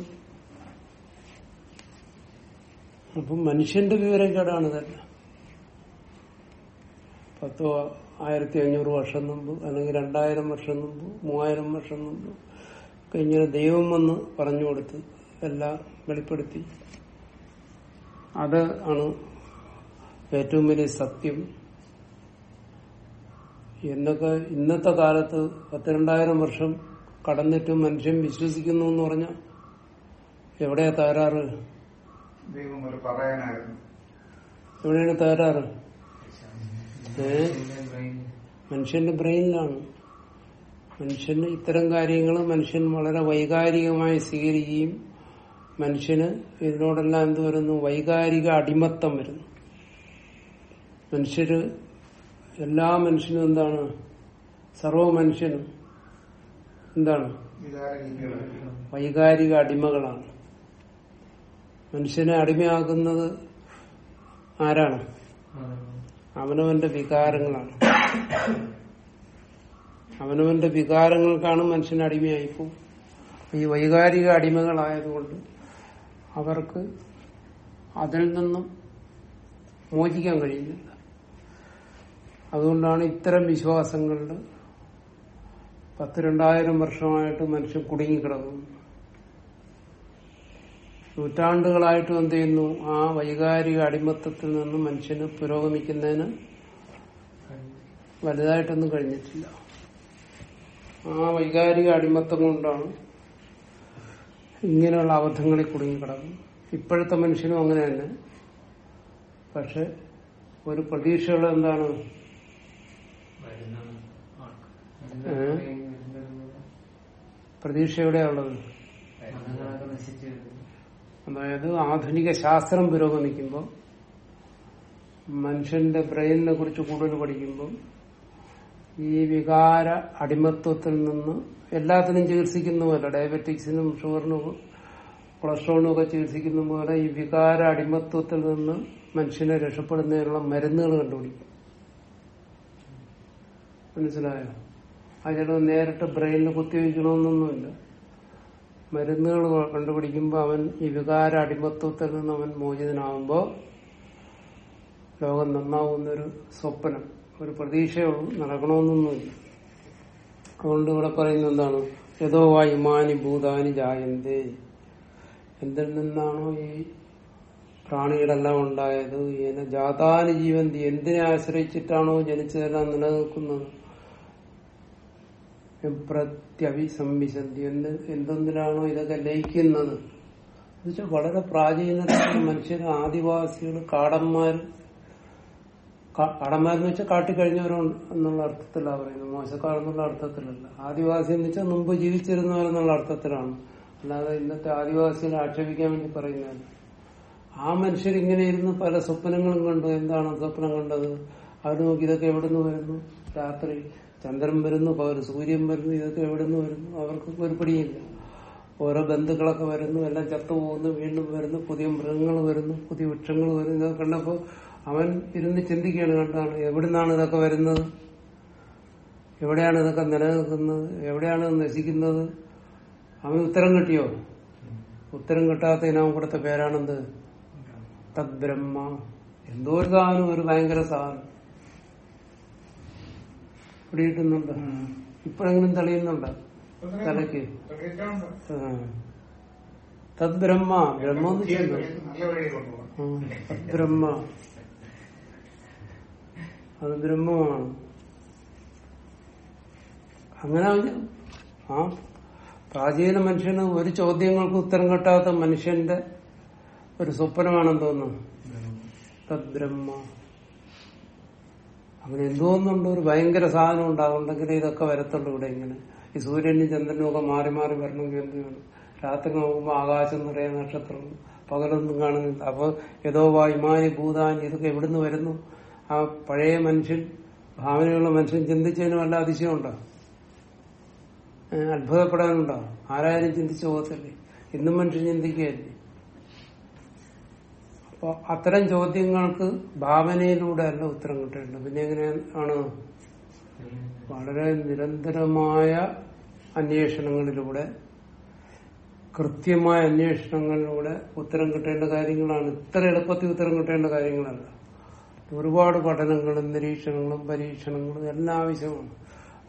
അപ്പം മനുഷ്യന്റെ വിവരക്കേടാണ് ഇതെല്ലാം പത്തോ ആയിരത്തി അഞ്ഞൂറ് വർഷം മുമ്പ് അല്ലെങ്കിൽ രണ്ടായിരം വർഷം മുമ്പ് മൂവായിരം വർഷം മുമ്പ് ഇങ്ങനെ ദൈവം വന്ന് പറഞ്ഞു കൊടുത്ത് എല്ലാം വെളിപ്പെടുത്തി. അത് ആണ് ഏറ്റവും വലിയ സത്യം. എന്നൊക്കെ ഇന്നത്തെ കാലത്ത് പത്തിരണ്ടായിരം വർഷം കടന്നിട്ടും മനുഷ്യൻ വിശ്വസിക്കുന്നു എന്ന് പറഞ്ഞ എവിടെയാ തകരാറ്? എവിടെയാണ് തകരാറ്? മനുഷ്യന്റെ ബ്രെയിനിലാണ്. മനുഷ്യന് ഇത്തരം കാര്യങ്ങൾ മനുഷ്യൻ വളരെ വൈകാരികമായി സ്വീകരിക്കുകയും മനുഷ്യന് ഇതിനോടെല്ലാം എന്ത് വരുന്നു? വൈകാരിക അടിമത്തം വരുന്നു. മനുഷ്യര് എല്ലാ മനുഷ്യനും എന്താണ്? സർവ മനുഷ്യനും എന്താണ്? വികാര വൈകാരിക അടിമകളാണ്. മനുഷ്യനെ അടിമയാക്കുന്നത് ആരാണ്? അവനവന്റെ വികാരങ്ങളാണ്. അവനവന്റെ വികാരങ്ങൾക്കാണ് മനുഷ്യൻ അടിമയായിപ്പോ ഈ വൈകാരിക അടിമകളായതുകൊണ്ട് അവർക്ക് അതിൽ നിന്നും മോചിക്കാൻ കഴിയുന്നില്ല അതുകൊണ്ടാണ് ഇത്തരം വിശ്വാസങ്ങളിൽ പത്ത് രണ്ടായിരം വർഷമായിട്ട് മനുഷ്യൻ കുടുങ്ങിക്കിടക്കുന്നു നൂറ്റാണ്ടുകളായിട്ടും എന്ത് ചെയ്യുന്നു? ആ വൈകാരിക അടിമത്തത്തിൽ നിന്ന് മനുഷ്യന് പുരോഗമിക്കുന്നതിന് വലുതായിട്ടൊന്നും കഴിഞ്ഞിട്ടില്ല. ആ വൈകാരിക അടിമത്തം കൊണ്ടാണ് ഇങ്ങനെയുള്ള അബദ്ധങ്ങളിൽ കുടുങ്ങിക്കിടക്കും ഇപ്പോഴത്തെ മനുഷ്യനും അങ്ങനെ തന്നെ പക്ഷെ ഒരു പ്രതീക്ഷകൾ എന്താണ്? പ്രതീക്ഷ എവിടെയാ ഉള്ളത് മതങ്ങളൊക്കെ നശിച്ചു വരുന്നു അതായത് ആധുനിക ശാസ്ത്രം പുരോഗമിക്കുമ്പോൾ മനുഷ്യന്റെ ബ്രെയിനിനെ കുറിച്ച് കൂടുതൽ പഠിക്കുമ്പോൾ ഈ വികാര അടിമത്വത്തിൽ നിന്ന് എല്ലാത്തിനും ചികിത്സിക്കുന്ന പോലെ ഡയബറ്റിക്സിനും ഷുഗറിനും കൊളസ്ട്രോളിനും ഒക്കെ ചികിത്സിക്കുന്ന പോലെ ഈ വികാര അടിമത്വത്തിൽ നിന്ന് മനുഷ്യനെ രക്ഷപ്പെടുന്നതിനുള്ള മരുന്നുകൾ കണ്ടുപിടിക്കും മനസ്സിലായോ? ആ ചിലത് നേരിട്ട് ബ്രെയിനിൽ കുത്തിവെക്കണമെന്നൊന്നുമില്ല മരുന്നുകൾ കണ്ടുപിടിക്കുമ്പോൾ അവൻ ഈ വികാര അടിമത്വത്തിൽ നിന്ന് അവൻ മോചിതനാവുമ്പോൾ ലോകം നന്നാവുന്നൊരു സ്വപ്നം ഒരു പ്രതീക്ഷയുള്ളൂ നടക്കണമെന്നൊന്നുമില്ല. അതുകൊണ്ട് ഇവിടെ പറയുന്നത് എന്താണ്? യഥോ വായുമാനി ഭൂതാനി ജായന്തേ. എന്തിൽ നിന്നാണോ ഈ പ്രാണികളെല്ലാം ഉണ്ടായത്? ഇങ്ങനെ ജാതാനി ജീവന്തി എന്തിനെ ആശ്രയിച്ചിട്ടാണോ ജനിച്ചതെല്ലാം നിലനിൽക്കുന്നത്? പ്രത്യഭിസംവിശന്തി എന്ത് എന്തെന്തിനാണോ ഇതൊക്കെ ലയിക്കുന്നത്? എന്നുവെച്ചാൽ വളരെ പ്രാചീനത്തിലുള്ള മനുഷ്യർ ആദിവാസികൾ കാടന്മാർ കാടന്മാരെന്ന് വെച്ചാൽ കാട്ടിക്കഴിഞ്ഞവരുണ്ട് എന്നുള്ള അർത്ഥത്തിലാണ് പറയുന്നത്. മോശക്കാരെന്നുള്ള അർത്ഥത്തിലല്ല. ആദിവാസി എന്ന് വെച്ചാൽ മുമ്പ് ജീവിച്ചിരുന്നവരെന്നുള്ള അർത്ഥത്തിലാണ്. അല്ലാതെ ഇന്നത്തെ ആദിവാസികളെ ആക്ഷേപിക്കാൻ വേണ്ടി പറയുന്നതല്ല ആ മനുഷ്യരിങ്ങനെ ഇരുന്ന് പല സ്വപ്നങ്ങളും കണ്ടു. എന്താണ് സ്വപ്നം കണ്ടത്? അവർ നോക്കി ഇതൊക്കെ എവിടുന്ന് വരുന്നു? രാത്രി ചന്ദ്രൻ വരുന്നു പകൽ സൂര്യൻ വരുന്നു ഇതൊക്കെ എവിടുന്ന് വരുന്നു? അവർക്ക് ഒരു പിടിയില്ല. ഓരോ ബന്ധുക്കളൊക്കെ വരുന്നു എല്ലാം ചത്തുപോകുന്നു വീണ്ടും വരുന്നു പുതിയ മൃഗങ്ങൾ വരുന്നു പുതിയ വൃക്ഷങ്ങൾ വരുന്നു. ഇതൊക്കെ കണ്ടപ്പോ അവൻ ഇരുന്ന് ചിന്തിക്കുകയാണ് കണ്ടാണ് എവിടുന്നാണ് ഇതൊക്കെ വരുന്നത്? എവിടെയാണ് ഇതൊക്കെ നിലനിൽക്കുന്നത്? എവിടെയാണ് നശിക്കുന്നത്? അവൻ ഉത്തരം കിട്ടിയോ? ഉത്തരം കിട്ടാത്തതിന് അവൻ കൊടുത്ത പേരാണെന്ത്? തദ്ബ്രഹ്മ. എന്തോ ഒരു സാധനം ഒരു ഭയങ്കര സാധനം. ഇവിടെ കിട്ടുന്നുണ്ട് ഇപ്പോഴെങ്കിലും തെളിയുന്നുണ്ട്. തലയ്ക്ക്. തദ്ബ്രഹ്മ. ബ്രഹ്മ എന്ന് തീരെ വെച്ചാൽ തെളിയിച്ച് നല്ല വഴിയിൽ കൊണ്ടുപോകാം ആ, ബ്രഹ്മ അത് ബ്രഹ്മമാണ് അങ്ങനെ ആ പ്രാചീന മനുഷ്യന് ഒരു ചോദ്യങ്ങൾക്ക് ഉത്തരം കിട്ടാത്ത മനുഷ്യന്റെ ഒരു സ്വപ്നമാണെന്ന് തോന്നുന്നു. തദ്ബ്രഹ്മ അങ്ങനെ എന്തോന്നുണ്ട് ഒരു ഭയങ്കര സാധനം ഉണ്ടാകുന്നുണ്ടെങ്കിൽ ഇതൊക്കെ വരത്തുള്ളൂ ഇവിടെ ഇങ്ങനെ. ഈ സൂര്യനും ചന്ദ്രനും ഒക്കെ മാറി മാറി വരണമെങ്കിൽ എന്ത് വേണം രാത്രി നോക്കുമ്പോൾ ആകാശം നിറയെ നക്ഷത്രം പകലൊന്നും കാണുന്നില്ല. അപ്പൊ ഏതോ വായുമാനി ഭൂതാൻ ഇതൊക്കെ എവിടുന്ന് വരുന്നു? ആ പഴയ മനുഷ്യൻ ഭാവനയുള്ള മനുഷ്യൻ ചിന്തിച്ചതിന് വല്ല അതിശയമുണ്ടോ? അത്ഭുതപ്പെടാനുണ്ടോ? ആരായാലും ചിന്തിച്ചു പോകത്തില്ലേ? ഇന്നും മനുഷ്യൻ ചിന്തിക്കുകയല്ലേ? അപ്പൊ അത്തരം ചോദ്യങ്ങൾക്ക് ഭാവനയിലൂടെ അല്ല ഉത്തരം കിട്ടേണ്ടത്. പിന്നെ എങ്ങനെയാണ് വളരെ നിരന്തരമായ അന്വേഷണങ്ങളിലൂടെ കൃത്യമായ അന്വേഷണങ്ങളിലൂടെ ഉത്തരം കിട്ടേണ്ട കാര്യങ്ങളാണ്. ഇത്ര എളുപ്പത്തിൽ ഉത്തരം കിട്ടേണ്ട കാര്യങ്ങളല്ല. ഒരുപാട് പഠനങ്ങളും നിരീക്ഷണങ്ങളും പരീക്ഷണങ്ങളും എല്ലാം ആവശ്യമാണ്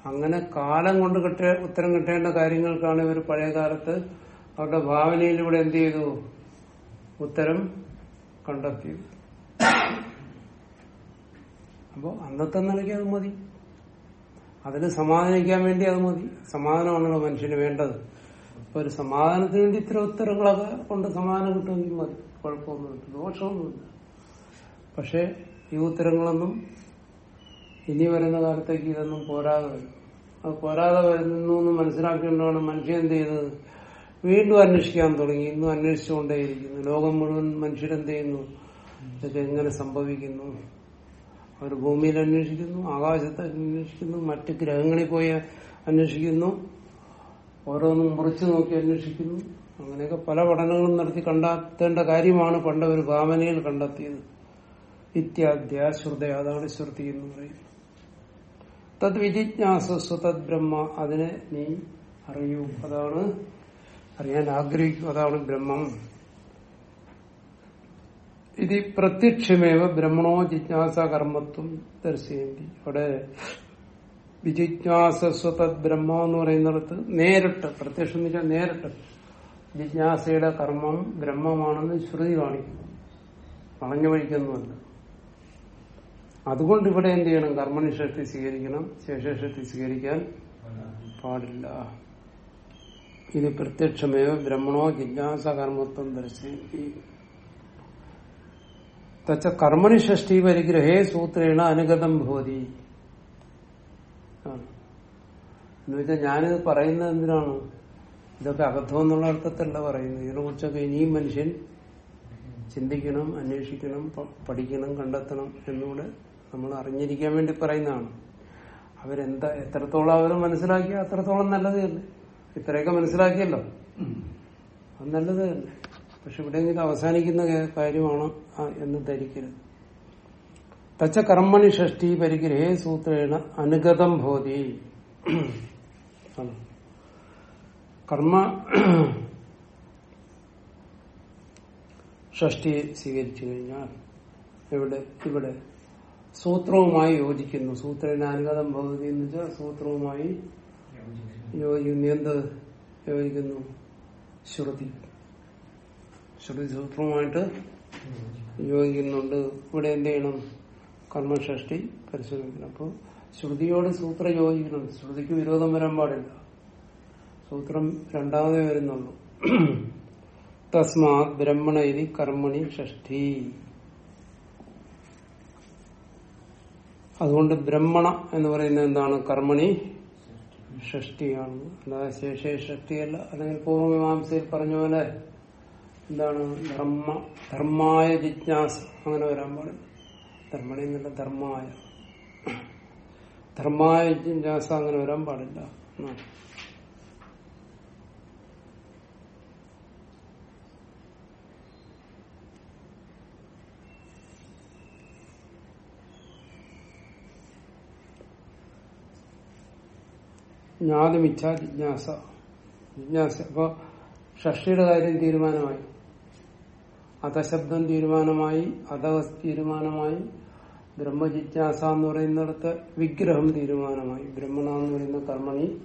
അങ്ങനെ കാലം കൊണ്ട് കിട്ടേ ഉത്തരം കിട്ടേണ്ട കാര്യങ്ങൾക്കാണ് ഇവർ പഴയ കാലത്ത് അവരുടെ ഭാവനയിലൂടെ എന്ത് ചെയ്തു? ഉത്തരം കണ്ടെത്തിയത് അപ്പോ അന്നത്തെ നിലയ്ക്ക് അത് മതി. അതിന് സമാധാനിക്കാൻ വേണ്ടി അത് മതി. സമാധാനമാണല്ലോ മനുഷ്യന് വേണ്ടത്. അപ്പൊ ഒരു സമാധാനത്തിന് വേണ്ടി ഇത്ര ഉത്തരങ്ങളൊക്കെ കൊണ്ട് സമാധാനം കിട്ടുമെങ്കിൽ മതി. കുഴപ്പമൊന്നുമില്ല. ദോഷമൊന്നുമില്ല. പക്ഷെ ഈ ഉത്തരങ്ങളൊന്നും ഇനി വരുന്ന കാലത്തേക്ക് ഇതൊന്നും പോരാതെ വരും അത് പോരാതെ വരുന്നു എന്ന് മനസ്സിലാക്കിക്കൊണ്ടാണ് മനുഷ്യൻ എന്ത് ചെയ്തത്? വീണ്ടും അന്വേഷിക്കാൻ തുടങ്ങി. ഇന്നും അന്വേഷിച്ചുകൊണ്ടേയിരിക്കുന്നു. ലോകം മുഴുവൻ മനുഷ്യരെന്ത് ചെയ്യുന്നു? ഇതൊക്കെ എങ്ങനെ സംഭവിക്കുന്നു? അവർ ഭൂമിയിൽ അന്വേഷിക്കുന്നു ആകാശത്ത് അന്വേഷിക്കുന്നു മറ്റ് ഗ്രഹങ്ങളിൽ പോയി അന്വേഷിക്കുന്നു ഓരോന്നും മുറിച്ചു നോക്കി അന്വേഷിക്കുന്നു. അങ്ങനെയൊക്കെ പല പഠനങ്ങളും നടത്തി കണ്ടെത്തേണ്ട കാര്യമാണ് പണ്ട് ഒരു ഭാവനയിൽ കണ്ടെത്തിയത്. ഇത്യാദ്യ ശ്രുത അതാണ് ശ്രുതി എന്ന് പറയുന്നത് തത് വിജിജ്ഞാസസ്വ ബ്രഹ്മ അതിനെ നീ അറിയൂ. അതാണ് അറിയാൻ ആഗ്രഹിക്കൂ. അതാണ് ബ്രഹ്മം. ഇത് പ്രത്യക്ഷമേവ ബ്രഹ്മണോ ജിജ്ഞാസ കർമ്മത്വം ദർശയന്തി. അവിടെ വിജിജ്ഞാസസ്വ സ്വതത് ബ്രഹ്മ എന്ന് പറയുന്നിടത്ത് നേരിട്ട് പ്രത്യക്ഷം എന്ന് വെച്ചാൽ നേരിട്ട് ജിജ്ഞാസയുടെ കർമ്മം ബ്രഹ്മമാണെന്ന് ശ്രുതി കാണിക്കുന്നു. വളഞ്ഞു വഴിക്കൊന്നുമല്ല. അതുകൊണ്ട് ഇവിടെ എന്ത് ചെയ്യണം? കർമ്മനിഷത്തി സ്വീകരിക്കണം. ശേഷത്തി സ്വീകരിക്കാൻ പാടില്ല. ഇത് പ്രത്യക്ഷമേവ ബ്രഹ്മണോ ജിജ്ഞാസ കർമ്മത്വം ദർശിക്കും തച്ച കർമ്മണി ഷഷ്ടി പരിഗ്രഹേ സൂത്രേണ അനുഗതം ഭവതി. എന്നുവെച്ചാൽ ഞാനിത് പറയുന്നത് എന്തിനാണ്? ഇതൊക്കെ അബദ്ധം എന്നുള്ള അർത്ഥത്തിലല്ല പറയുന്നത്. ഇതിനെ കുറിച്ചൊക്കെ ഇനിയും മനുഷ്യൻ ചിന്തിക്കണം അന്വേഷിക്കണം പഠിക്കണം കണ്ടെത്തണം എന്നുകൂടെ നമ്മൾ അറിഞ്ഞിരിക്കാൻ വേണ്ടി പറയുന്നതാണ്. അവരെന്താ എത്രത്തോളം അവർ മനസ്സിലാക്കിയ അത്രത്തോളം നല്ലത് തന്നെ. ഇത്രയൊക്കെ മനസ്സിലാക്കിയല്ലോ. അത് നല്ലത് തന്നെ. പക്ഷെ ഇവിടെയെങ്കിലും അവസാനിക്കുന്ന കാര്യമാണ് എന്ന് ധരിക്കരുത്. തച്ച കർമ്മണി ഷഷ്ടി പരിഗ്രഹേ സൂത്രേണ അനുഗതം ഭോതി. കർമ്മ ഷഷ്ടിയെ സ്വീകരിച്ചു കഴിഞ്ഞാൽ ഇവിടെ ഇവിടെ സൂത്രവുമായി യോജിക്കുന്നു. സൂത്രേണ അനുഗതം ഭഗവതി എന്ന് വെച്ചാൽ സൂത്രവുമായി യോജിക്കുന്നു എന്ത് യോജിക്കുന്നു. ശ്രുതി. ശ്രുതി സൂത്രവുമായിട്ട് യോജിക്കുന്നുണ്ട്. ഇവിടെ എന്ത് ചെയ്യണം കർമ്മഷഷ്ടി പരിശോധിക്കണം. അപ്പോൾ ശ്രുതിയോട് സൂത്രം യോജിക്കണം. ശ്രുതിക്ക് വിരോധം വരാൻ പാടില്ല. സൂത്രം രണ്ടാമതേ വരുന്നുള്ളൂ. [CLEARS THROAT] തസ്മാ ബ്രഹ്മണ കർമ്മണി ഷഷ്ടി അതുകൊണ്ട് ബ്രഹ്മണ എന്ന് പറയുന്നത് എന്താണ്? കർമ്മണി ഷഷ്ടിയാണ്. അല്ലാതെ ശേഷേ ഷഷ്ടിയല്ല. അല്ലെങ്കിൽ പൂർവമീമാംസയിൽ പറഞ്ഞ പോലെ എന്താണ്? ധർമ്മ ധർമ്മായ ജിജ്ഞാസ. അങ്ങനെ വരാൻ പാടില്ല. ധർമ്മണി എന്നല്ല ധർമ്മായ. ധർമായ ജിജ്ഞാസ അങ്ങനെ വരാൻ പാടില്ല. എന്നാണ്. ജ്ഞാതമിച്ഛ ജിജ്ഞാസ. ജിജ്ഞാസ. അപ്പൊ ഷഷ്ടിയുടെ കാര്യം തീരുമാനമായി. അധശബ്ദം തീരുമാനമായി അധ തീരുമാനമായി ബ്രഹ്മജിജ്ഞാസ എന്ന് പറയുന്നിടത്ത് വിഗ്രഹം തീരുമാനമായി. ബ്രഹ്മണ എന്ന് പറയുന്ന കർമ്മണി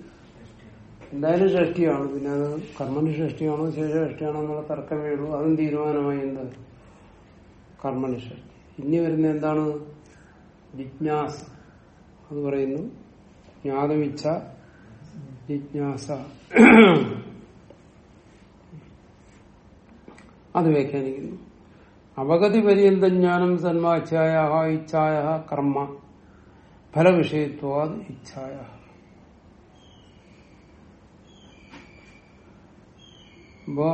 എന്തായാലും ഷഷ്ടിയാണ്. പിന്നെ അത് കർമ്മണി ഷഷ്ടിയാണോ ശേഷ ഷഷ്ടിയാണോ എന്നുള്ള തർക്കമേ ഉള്ളൂ. അതും തീരുമാനമായി എന്ത്? കർമ്മണി ഷഷ്ടി. ഇനി വരുന്ന എന്താണ്? ജിജ്ഞാസ എന്ന് പറയുന്നു. ജ്ഞാതമിച്ഛ ജിജ്ഞാസ അത് [COUGHS] വ്യാഖ്യാനിക്കുന്നു അവഗതി പര്യന്തം ജ്ഞാനം സന്മാച്ഛായ ഇച്ഛായ കർമ്മ. ഫലവിഷയത്വാത് ഇച്ഛായ അപ്പോ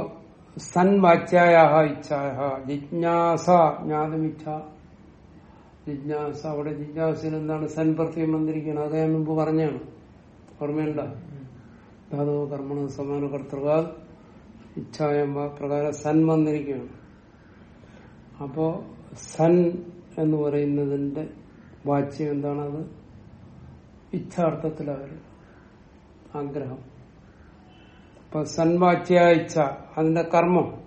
സൻവാച്യായ ഇച്ഛായ ജിജ്ഞാസ ജ്ഞാതമിച്ഛ. ജിജ്ഞാസ അവിടെ ജിജ്ഞാസയിൽ എന്താണ് സൻപ്രത്യം വന്നിരിക്കുന്നത്? അത് ഞാൻ മുമ്പ് പറഞ്ഞാണ്. ഓർമ്മയുണ്ട? ധാതു കർമ്മണ സമാന കർത്തൃക ഇച്ഛായം പ്രകാരം സൻ വന്നിരിക്കുകയാണ്. അപ്പോ സൻ എന്ന് പറയുന്നതിന്റെ വാച്യം എന്താണത്? ഇച്ഛാർത്ഥത്തിലാണ് ആഗ്രഹം. അപ്പൊ സൻവാച്യ ഇച്ഛ അതിന്റെ കർമ്മം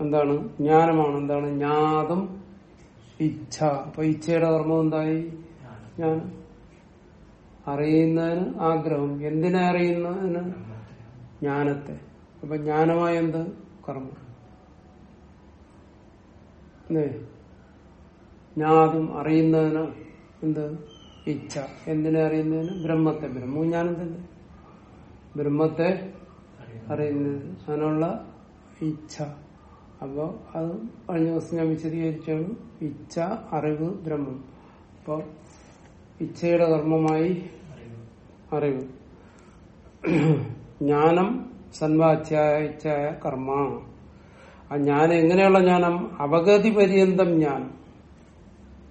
എന്താണ്? ജ്ഞാനമാണ്. എന്താണ്? ജ്ഞാതം ഇച്ഛ. അപ്പൊ ഇച്ഛയുടെ കർമ്മം എന്തായി? ജ്ഞാനം. അറിയുന്നതിന് ആഗ്രഹം. എന്തിനെ അറിയുന്നതിന്? ജ്ഞാനത്തെ. അപ്പൊ ജ്ഞാനമായ എന്ത്? കർമ്മം. ജ്ഞാതും അറിയുന്നതിന് എന്ത്? ഇച്ഛ. എന്തിനെ അറിയുന്നതിന്? ബ്രഹ്മത്തെ. ബ്രഹ്മവും ജ്ഞാനം ബ്രഹ്മത്തെ അറിയുന്നത്. അതിനുള്ള ഇച്ഛ. അപ്പോ അത് കഴിഞ്ഞ ദിവസം ഞാൻ വിശദീകരിച്ചാണ് ഇച്ഛ അറിവ് ബ്രഹ്മം. അപ്പൊ ഇച്ഛയുടെ കർമ്മമായി അറിവ് ജ്ഞാനം സന്വാധ്യായ കർമ്മ. ആ ജ്ഞാനം എങ്ങനെയുള്ള ജ്ഞാനം? അവഗതി പര്യന്തം ജ്ഞാനം.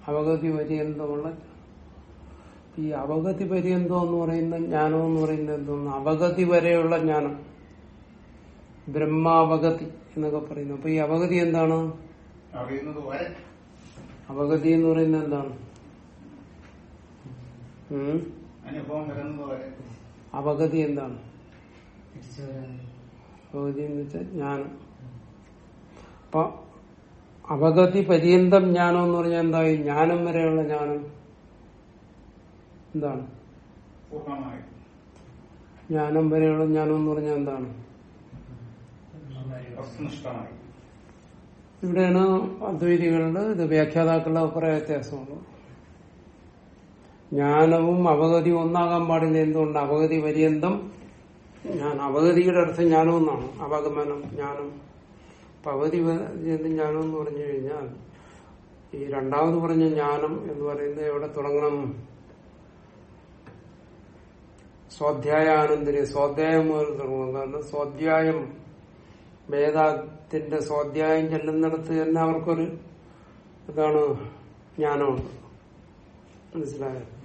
അവഗതി പര്യന്തമുള്ള ഈ അവഗതി പര്യന്തം എന്ന് പറയുന്ന ജ്ഞാനം എന്ന് പറയുന്നത് എന്തോന്ന് അവഗതി വരെയുള്ള ജ്ഞാനം. ബ്രഹ്മാവഗതി എന്നൊക്കെ പറയുന്നു. അപ്പൊ ഈ അവഗതി എന്താണ്? അവഗതി എന്ന് പറയുന്നത് എന്താണ്? ഉം? അനുഭവം വരുന്നത് വരെ. അവഗതി എന്താണ്? അപഗതി അവഗതി എന്ന് വെച്ചാൽ ജ്ഞാനം. അപ്പൊ അവഗതി പര്യന്തം ജ്ഞാനം എന്ന് പറഞ്ഞാൽ എന്തായി? ജ്ഞാനം വരെയുള്ള ജ്ഞാനം. എന്താണ്? പൂർണമായി. ജ്ഞാനം വരെയുള്ള ജ്ഞാനം എന്ന് പറഞ്ഞാൽ എന്താണ്? ഇവിടെയാണ് അദ്വൈതികളുടെ ഇത് വ്യാഖ്യാതാക്കളുടെ അഭിപ്രായ വ്യത്യാസമുള്ളൂ ജ്ഞാനവും അവഗതിയും ഒന്നാകാൻ പാടില്ല. എന്തുകൊണ്ട്? അവഗതി പര്യന്തം ഞാൻ അവഗതിയുടെ അർത്ഥം ജ്ഞാനം. എന്നാണ് അവഗമനം ജ്ഞാനം പര്യന്തം ജ്ഞാനം എന്ന് പറഞ്ഞു കഴിഞ്ഞാൽ ഈ രണ്ടാമത് പറഞ്ഞ ജ്ഞാനം എന്ന് പറയുന്നത് എവിടെ തുടങ്ങണം? സ്വാധ്യായാനന്തരി സ്വാധ്യായം മുതൽ തുടങ്ങണം കാരണം സ്വാധ്യായം വേദത്തിന്റെ സ്വാധ്യായം ചെല്ലുന്നിടത്ത് തന്നെ അവർക്കൊരു ഇതാണ് ജ്ഞാനമുണ്ട്. മനസ്സിലായോ?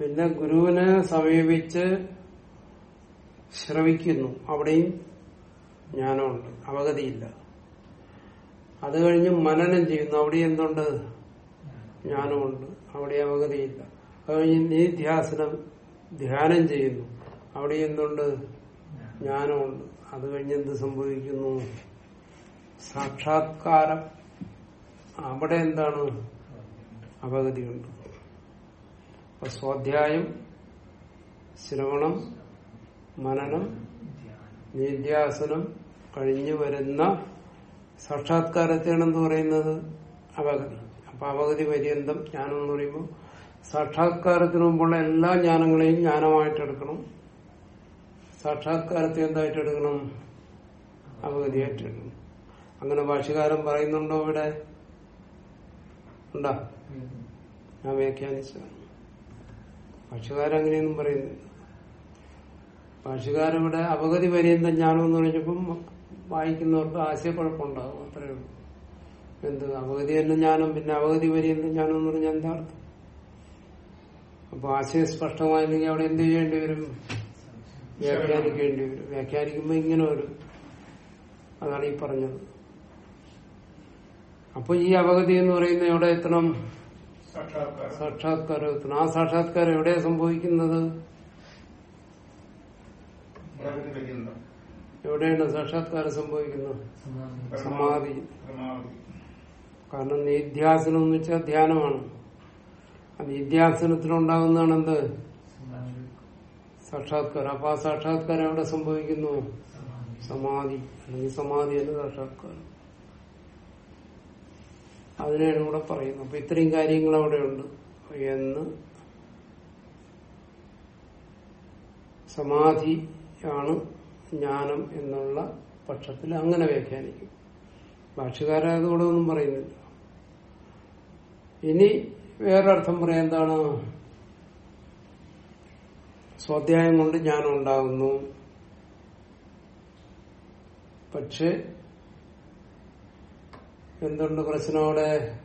പിന്നെ ഗുരുവിനെ സമീപിച്ച് ശ്രവിക്കുന്നു അവിടെയും ജ്ഞാനമുണ്ട്. അവഗതിയില്ല. അത് കഴിഞ്ഞ് മനനം ചെയ്യുന്നു. അവിടെ എന്തുണ്ട്? ജ്ഞാനമുണ്ട്. അവിടെ അവഗതിയില്ല. അത് കഴിഞ്ഞ് നിധ്യാസനം ധ്യാനം ചെയ്യുന്നു. അവിടെ എന്തുണ്ട്? ജ്ഞാനമുണ്ട്. അത് കഴിഞ്ഞ് എന്ത് സംഭവിക്കുന്നു? സാക്ഷാത്കാരം. അവിടെ എന്താണ്? അവഗതിയുണ്ട്. അപ്പൊ സ്വാധ്യായം ശ്രവണം മനനം നിധ്യാസനം കഴിഞ്ഞു വരുന്ന സാക്ഷാത്കാരത്തെയാണ് പറയുന്നത്? അവഗതി. അപ്പൊ അവഗതി പര്യന്തം ജ്ഞാനം എന്ന് പറയുമ്പോൾ സാക്ഷാത്കാരത്തിന് മുമ്പുള്ള എല്ലാ ജ്ഞാനങ്ങളെയും ജ്ഞാനമായിട്ട് എടുക്കണം. സാക്ഷാത്കാരത്തെ എന്തായിട്ട് എടുക്കണം? അവഗതിയായിട്ട് എടുക്കണം. അങ്ങനെ ഭാഷകാരൻ പറയുന്നുണ്ടോ ഇവിടെ? ഉണ്ടാ? ഞാൻ വ്യാഖ്യാനിച്ചതാണ്. ഭാഷകാരൻ അങ്ങനെയൊന്നും പറയുന്നില്ല. ഭാഷകാരവിടെ അവഗതി പര്യന്തം ജ്ഞാനം എന്ന് പറഞ്ഞപ്പം വായിക്കുന്നവർക്ക് ആശയക്കുഴപ്പമുണ്ടാകും അത്രയേ ഉള്ളൂ. എന്ത് അവഗതി തന്നെ ജ്ഞാനം പിന്നെ അവഗതി പര്യന്തം ജ്ഞാനം എന്ന് പറഞ്ഞാൽ എന്താ അർത്ഥം? അപ്പൊ ആശയം സ്പഷ്ടമായില്ലെങ്കിൽ അവിടെ എന്ത് ചെയ്യേണ്ടി വരും? വ്യാഖ്യാനിക്കേണ്ടി വരും. വ്യാഖ്യാനിക്കുമ്പോ ഇങ്ങനെ വരും. അതാണ് ഈ പറഞ്ഞത്. അപ്പൊ ഈ അവഗതി എന്ന് പറയുന്ന എവിടെ എത്തണം? സാക്ഷാത്കാരം. സാക്ഷാത്കാരം എത്തണം ആ സാക്ഷാത്കാരം എവിടെയാ സംഭവിക്കുന്നത്? എവിടെയാണ് സാക്ഷാത്കാരം സംഭവിക്കുന്നത്? സമാധി. കാരണം നിധ്യാസനം എന്ന് വെച്ചാൽ ധ്യാനമാണ്. ആ നിധ്യാസനത്തിലുണ്ടാകുന്നതാണ് എന്ത് സാക്ഷാത്കാരം. അപ്പൊ ആ സാക്ഷാത്കാരം എവിടെ സംഭവിക്കുന്നു? സമാധി. അല്ലെങ്കിൽ സമാധി എന്ന് സാക്ഷാത്കാരം. അതിനെയാണ് ഇവിടെ പറയുന്നത്. അപ്പൊ ഇത്രയും കാര്യങ്ങൾ അവിടെയുണ്ട്. എന്ന് സമാധിയാണ് ജ്ഞാനം എന്നുള്ള പക്ഷത്തിൽ അങ്ങനെ വ്യാഖ്യാനിക്കും. ഭാഷകാരായതുകൂടെ ഒന്നും പറയുന്നില്ല. ഇനി വേറൊരർത്ഥം പറയാൻ എന്താണ്? സ്വാധ്യായം കൊണ്ട് ജ്ഞാനം ഉണ്ടാകുന്നു. പക്ഷെ എന്തുണ്ട് പ്രശ്നം അവിടെ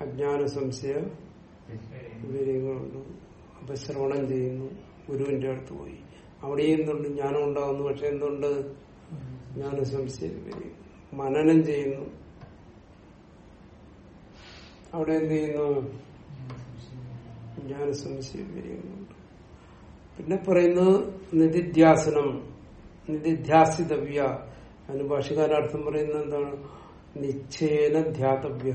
അജ്ഞാന സംശയ. വിവരങ്ങളുണ്ട് അപ്പൊ ശ്രവണം ചെയ്യുന്നു. ഗുരുവിന്റെ അടുത്ത് പോയി. അവിടെ എന്തുണ്ട്? ജ്ഞാനം ഉണ്ടാകുന്നു പക്ഷെ എന്തുണ്ട്? ജ്ഞാന സംശയ മനനം ചെയ്യുന്നു. അവിടെ എന്ത് ചെയ്യുന്നു? ജ്ഞാന സംശയം വിവരങ്ങളുണ്ട് പിന്നെ പറയുന്നത് നിധിധ്യാസനം. നിധിധ്യാസിതവ്യ. അതിന് ഭാഷകാരാർത്ഥം പറയുന്നത് എന്താണ്? നിശ്ചയേന ധ്യാതവ്യ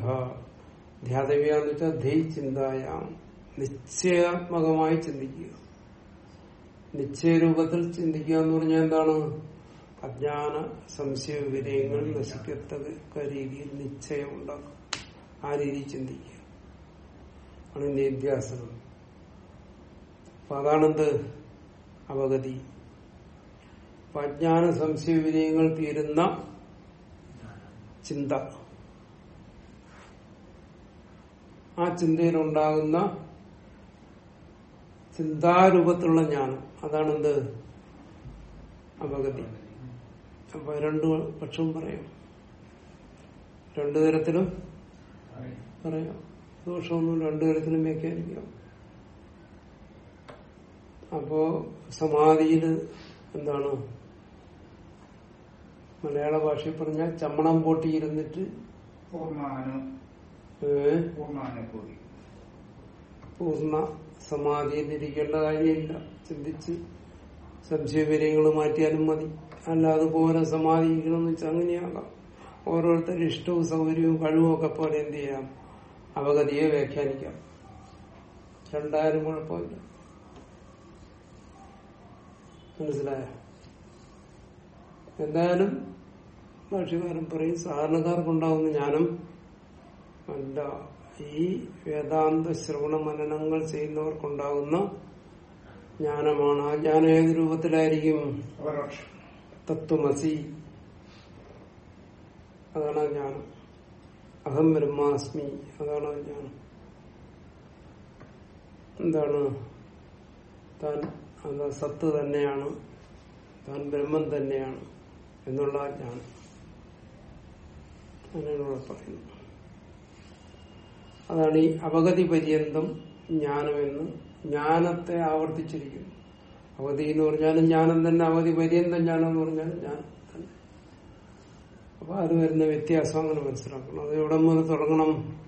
ധ്യാതവ്യ എന്ന് വെച്ചാൽ ധൈ ചിന്തായാം നിശ്ചയാത്മകമായി ചിന്തിക്കുക. നിശ്ചയരൂപത്തിൽ ചിന്തിക്കുക എന്ന് പറഞ്ഞാൽ എന്താണ്? അജ്ഞാന സംശയ വിവരങ്ങൾ നശിക്കത്തക്ക രീതിയിൽ നിശ്ചയം ഉണ്ടാക്കുക. ആ രീതിയിൽ ചിന്തിക്കുക. ആണ് നിധ്യാസനം അപ്പൊ അതാണെന്ത്? അവഗതി. അജ്ഞാന സംശയ വിനയങ്ങൾ തീരുന്ന ചിന്ത. ആ ചിന്തയിലുണ്ടാകുന്ന ചിന്താരൂപത്തിലുള്ള ജ്ഞാനം. അതാണെന്ത്? അപഗതി. അപ്പൊ രണ്ടു പക്ഷവും പറയാം. രണ്ടു തരത്തിലും പറയാം. ദോഷമൊന്നും രണ്ടു തരത്തിലും വ്യാഖ്യാനിക്കാം. അപ്പോ സമാധിയിൽ എന്താണ്? മലയാള ഭാഷയിൽ പറഞ്ഞാൽ ചമ്മണം പൊട്ടിയിരുന്നിട്ട് ഇരുന്നിട്ട് പൂർണ പൂർണ സമാധിയിലിരിക്കേണ്ട കാര്യമില്ല. ചിന്തിച്ച് സംശയവിനയങ്ങൾ മാറ്റിയാലും മതി. അല്ലാതെ പോലെ സമാധിക്കണമെന്ന് വെച്ചാൽ അങ്ങനെയാകാം. ഓരോരുത്തരുടെ ഇഷ്ടവും സൗകര്യവും കഴിവും ഒക്കെ പോലെ എന്ത് ചെയ്യാം? അവഗതിയെ വ്യാഖ്യാനിക്കാം. രണ്ടായാലും കുഴപ്പമില്ല. മനസിലായ എന്തായാലും ഭാഷകാരൻ പറയും സാധാരണക്കാർക്കുണ്ടാവുന്ന ജ്ഞാനം അല്ല. ഈ വേദാന്ത ശ്രവണ മനനങ്ങൾ ചെയ്യുന്നവർക്കുണ്ടാകുന്ന ജ്ഞാനമാണ്. ആ ജ്ഞാനം ഏത് രൂപത്തിലായിരിക്കും? തത്വമസി. അതാണ് ആ ജ്ഞാനം. അഹം ബ്രഹ്മാസ്മി. അതാണ് ആ ജ്ഞാനം. എന്താണ്? താൻ അത് സത്ത് തന്നെയാണ്. താൻ ബ്രഹ്മം തന്നെയാണ് എന്നുള്ള ജ്ഞാനം. അങ്ങനെയാണ് പറയുന്നു. അതാണ് ഈ അവഗതി പര്യന്തം ജ്ഞാനമെന്ന് ജ്ഞാനത്തെ ആവർത്തിച്ചിരിക്കുന്നു. അവധി എന്ന് പറഞ്ഞാലും ജ്ഞാനം തന്നെ അവധി പര്യന്തം ജ്ഞാനം എന്ന് പറഞ്ഞാലും ഞാൻ തന്നെ. അപ്പൊ അത് വരുന്ന വ്യത്യാസം അങ്ങനെ മനസ്സിലാക്കണം. അത് എവിടെ മുതൽ തുടങ്ങണം.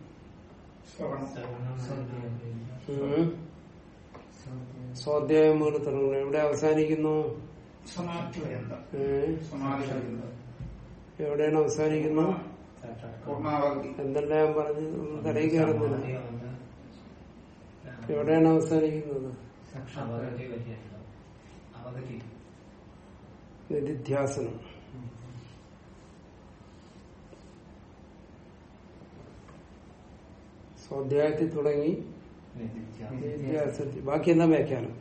സ്വാധ്യായം. മുതൽ തുടങ്ങണം. എവിടെ അവസാനിക്കുന്നു? എവിടെയാണ് അവസാനിക്കുന്നത്? എന്തെല്ലാം ഞാൻ പറഞ്ഞു തടയിൽ കയറുന്നില്ല എവിടെയാണ് അവസാനിക്കുന്നത്? നിധിധ്യാസനം. സ്വാധ്യായത്തിൽ തുടങ്ങി നിധ്യാസത്തിൽ ബാക്കി എന്താ വ്യാഖ്യാനം?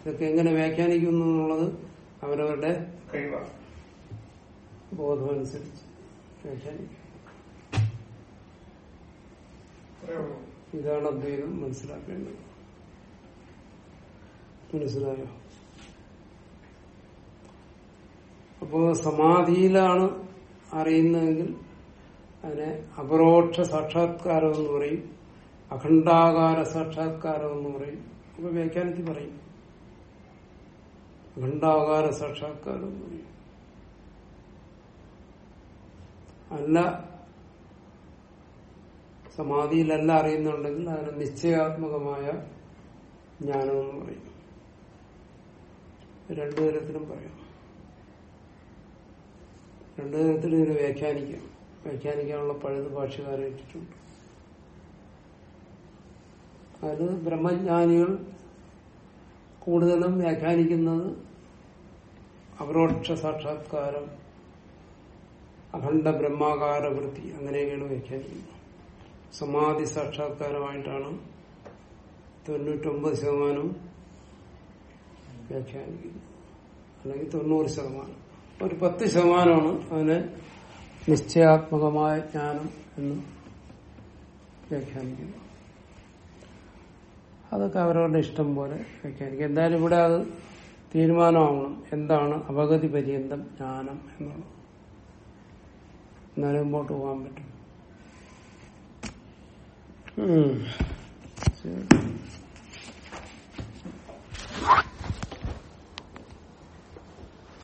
ഇതൊക്കെ എങ്ങനെ വ്യാഖ്യാനിക്കുന്നു എന്നുള്ളത് അവരവരുടെ കഴിവ ബോധമനുസരിച്ച്. ഇതാണ് അദ്വൈതം മനസ്സിലാക്കേണ്ടത്. മനസ്സിലായോ? അപ്പോ സമാധിയിലാണ് അറിയുന്നതെങ്കിൽ അതിനെ അപരോക്ഷ സാക്ഷാത്കാരം എന്ന് പറയും അഖണ്ഡാകാര സാക്ഷാത്കാരം എന്ന് പറയും. അപ്പൊ വ്യാഖ്യാനത്തിൽ പറയും. അഖണ്ഡാകാര സാക്ഷാത്കാരം എന്ന് പറയും. അല്ല. സമാധിയിലല്ല അറിയുന്നുണ്ടെങ്കിൽ അതിന് നിശ്ചയാത്മകമായ ജ്ഞാനം എന്ന് പറയും. രണ്ടു തരത്തിലും പറയാം. രണ്ടു തരത്തിലും ഇതിന് വ്യാഖ്യാനിക്കാം. വ്യാഖ്യാനിക്കാനുള്ള പഴുത് ഭാഷകാരെ ഇട്ടിട്ടുണ്ട്. അത് ബ്രഹ്മജ്ഞാനികൾ കൂടുതലും വ്യാഖ്യാനിക്കുന്നത് അപരോക്ഷ സാക്ഷാത്കാരം അഖണ്ഡ ബ്രഹ്മാകാര വൃത്തി അങ്ങനെയൊക്കെയാണ് വ്യാഖ്യാനിക്കുന്നത്. സമാധി സാക്ഷാത്കാരമായിട്ടാണ് തൊണ്ണൂറ്റൊമ്പത് ശതമാനം വ്യാഖ്യാനിക്കുന്നത്. അല്ലെങ്കിൽ തൊണ്ണൂറ് ശതമാനം. ഒരു പത്ത് ശതമാനമാണ് അതിനെ നിശ്ചയാത്മകമായ ജ്ഞാനം എന്ന് വ്യാഖ്യാനിക്കുന്നു അതൊക്കെ അവരവരുടെ ഇഷ്ടം പോലെ വ്യാഖ്യാനിക്കും. എന്തായാലും ഇവിടെ അത് തീരുമാനമാവണം. എന്താണ് അപഗതി പര്യന്തം ജ്ഞാനം എന്നുള്ളത്. എന്നാലും മുമ്പോട്ട് പോകാൻ പറ്റും. ശരി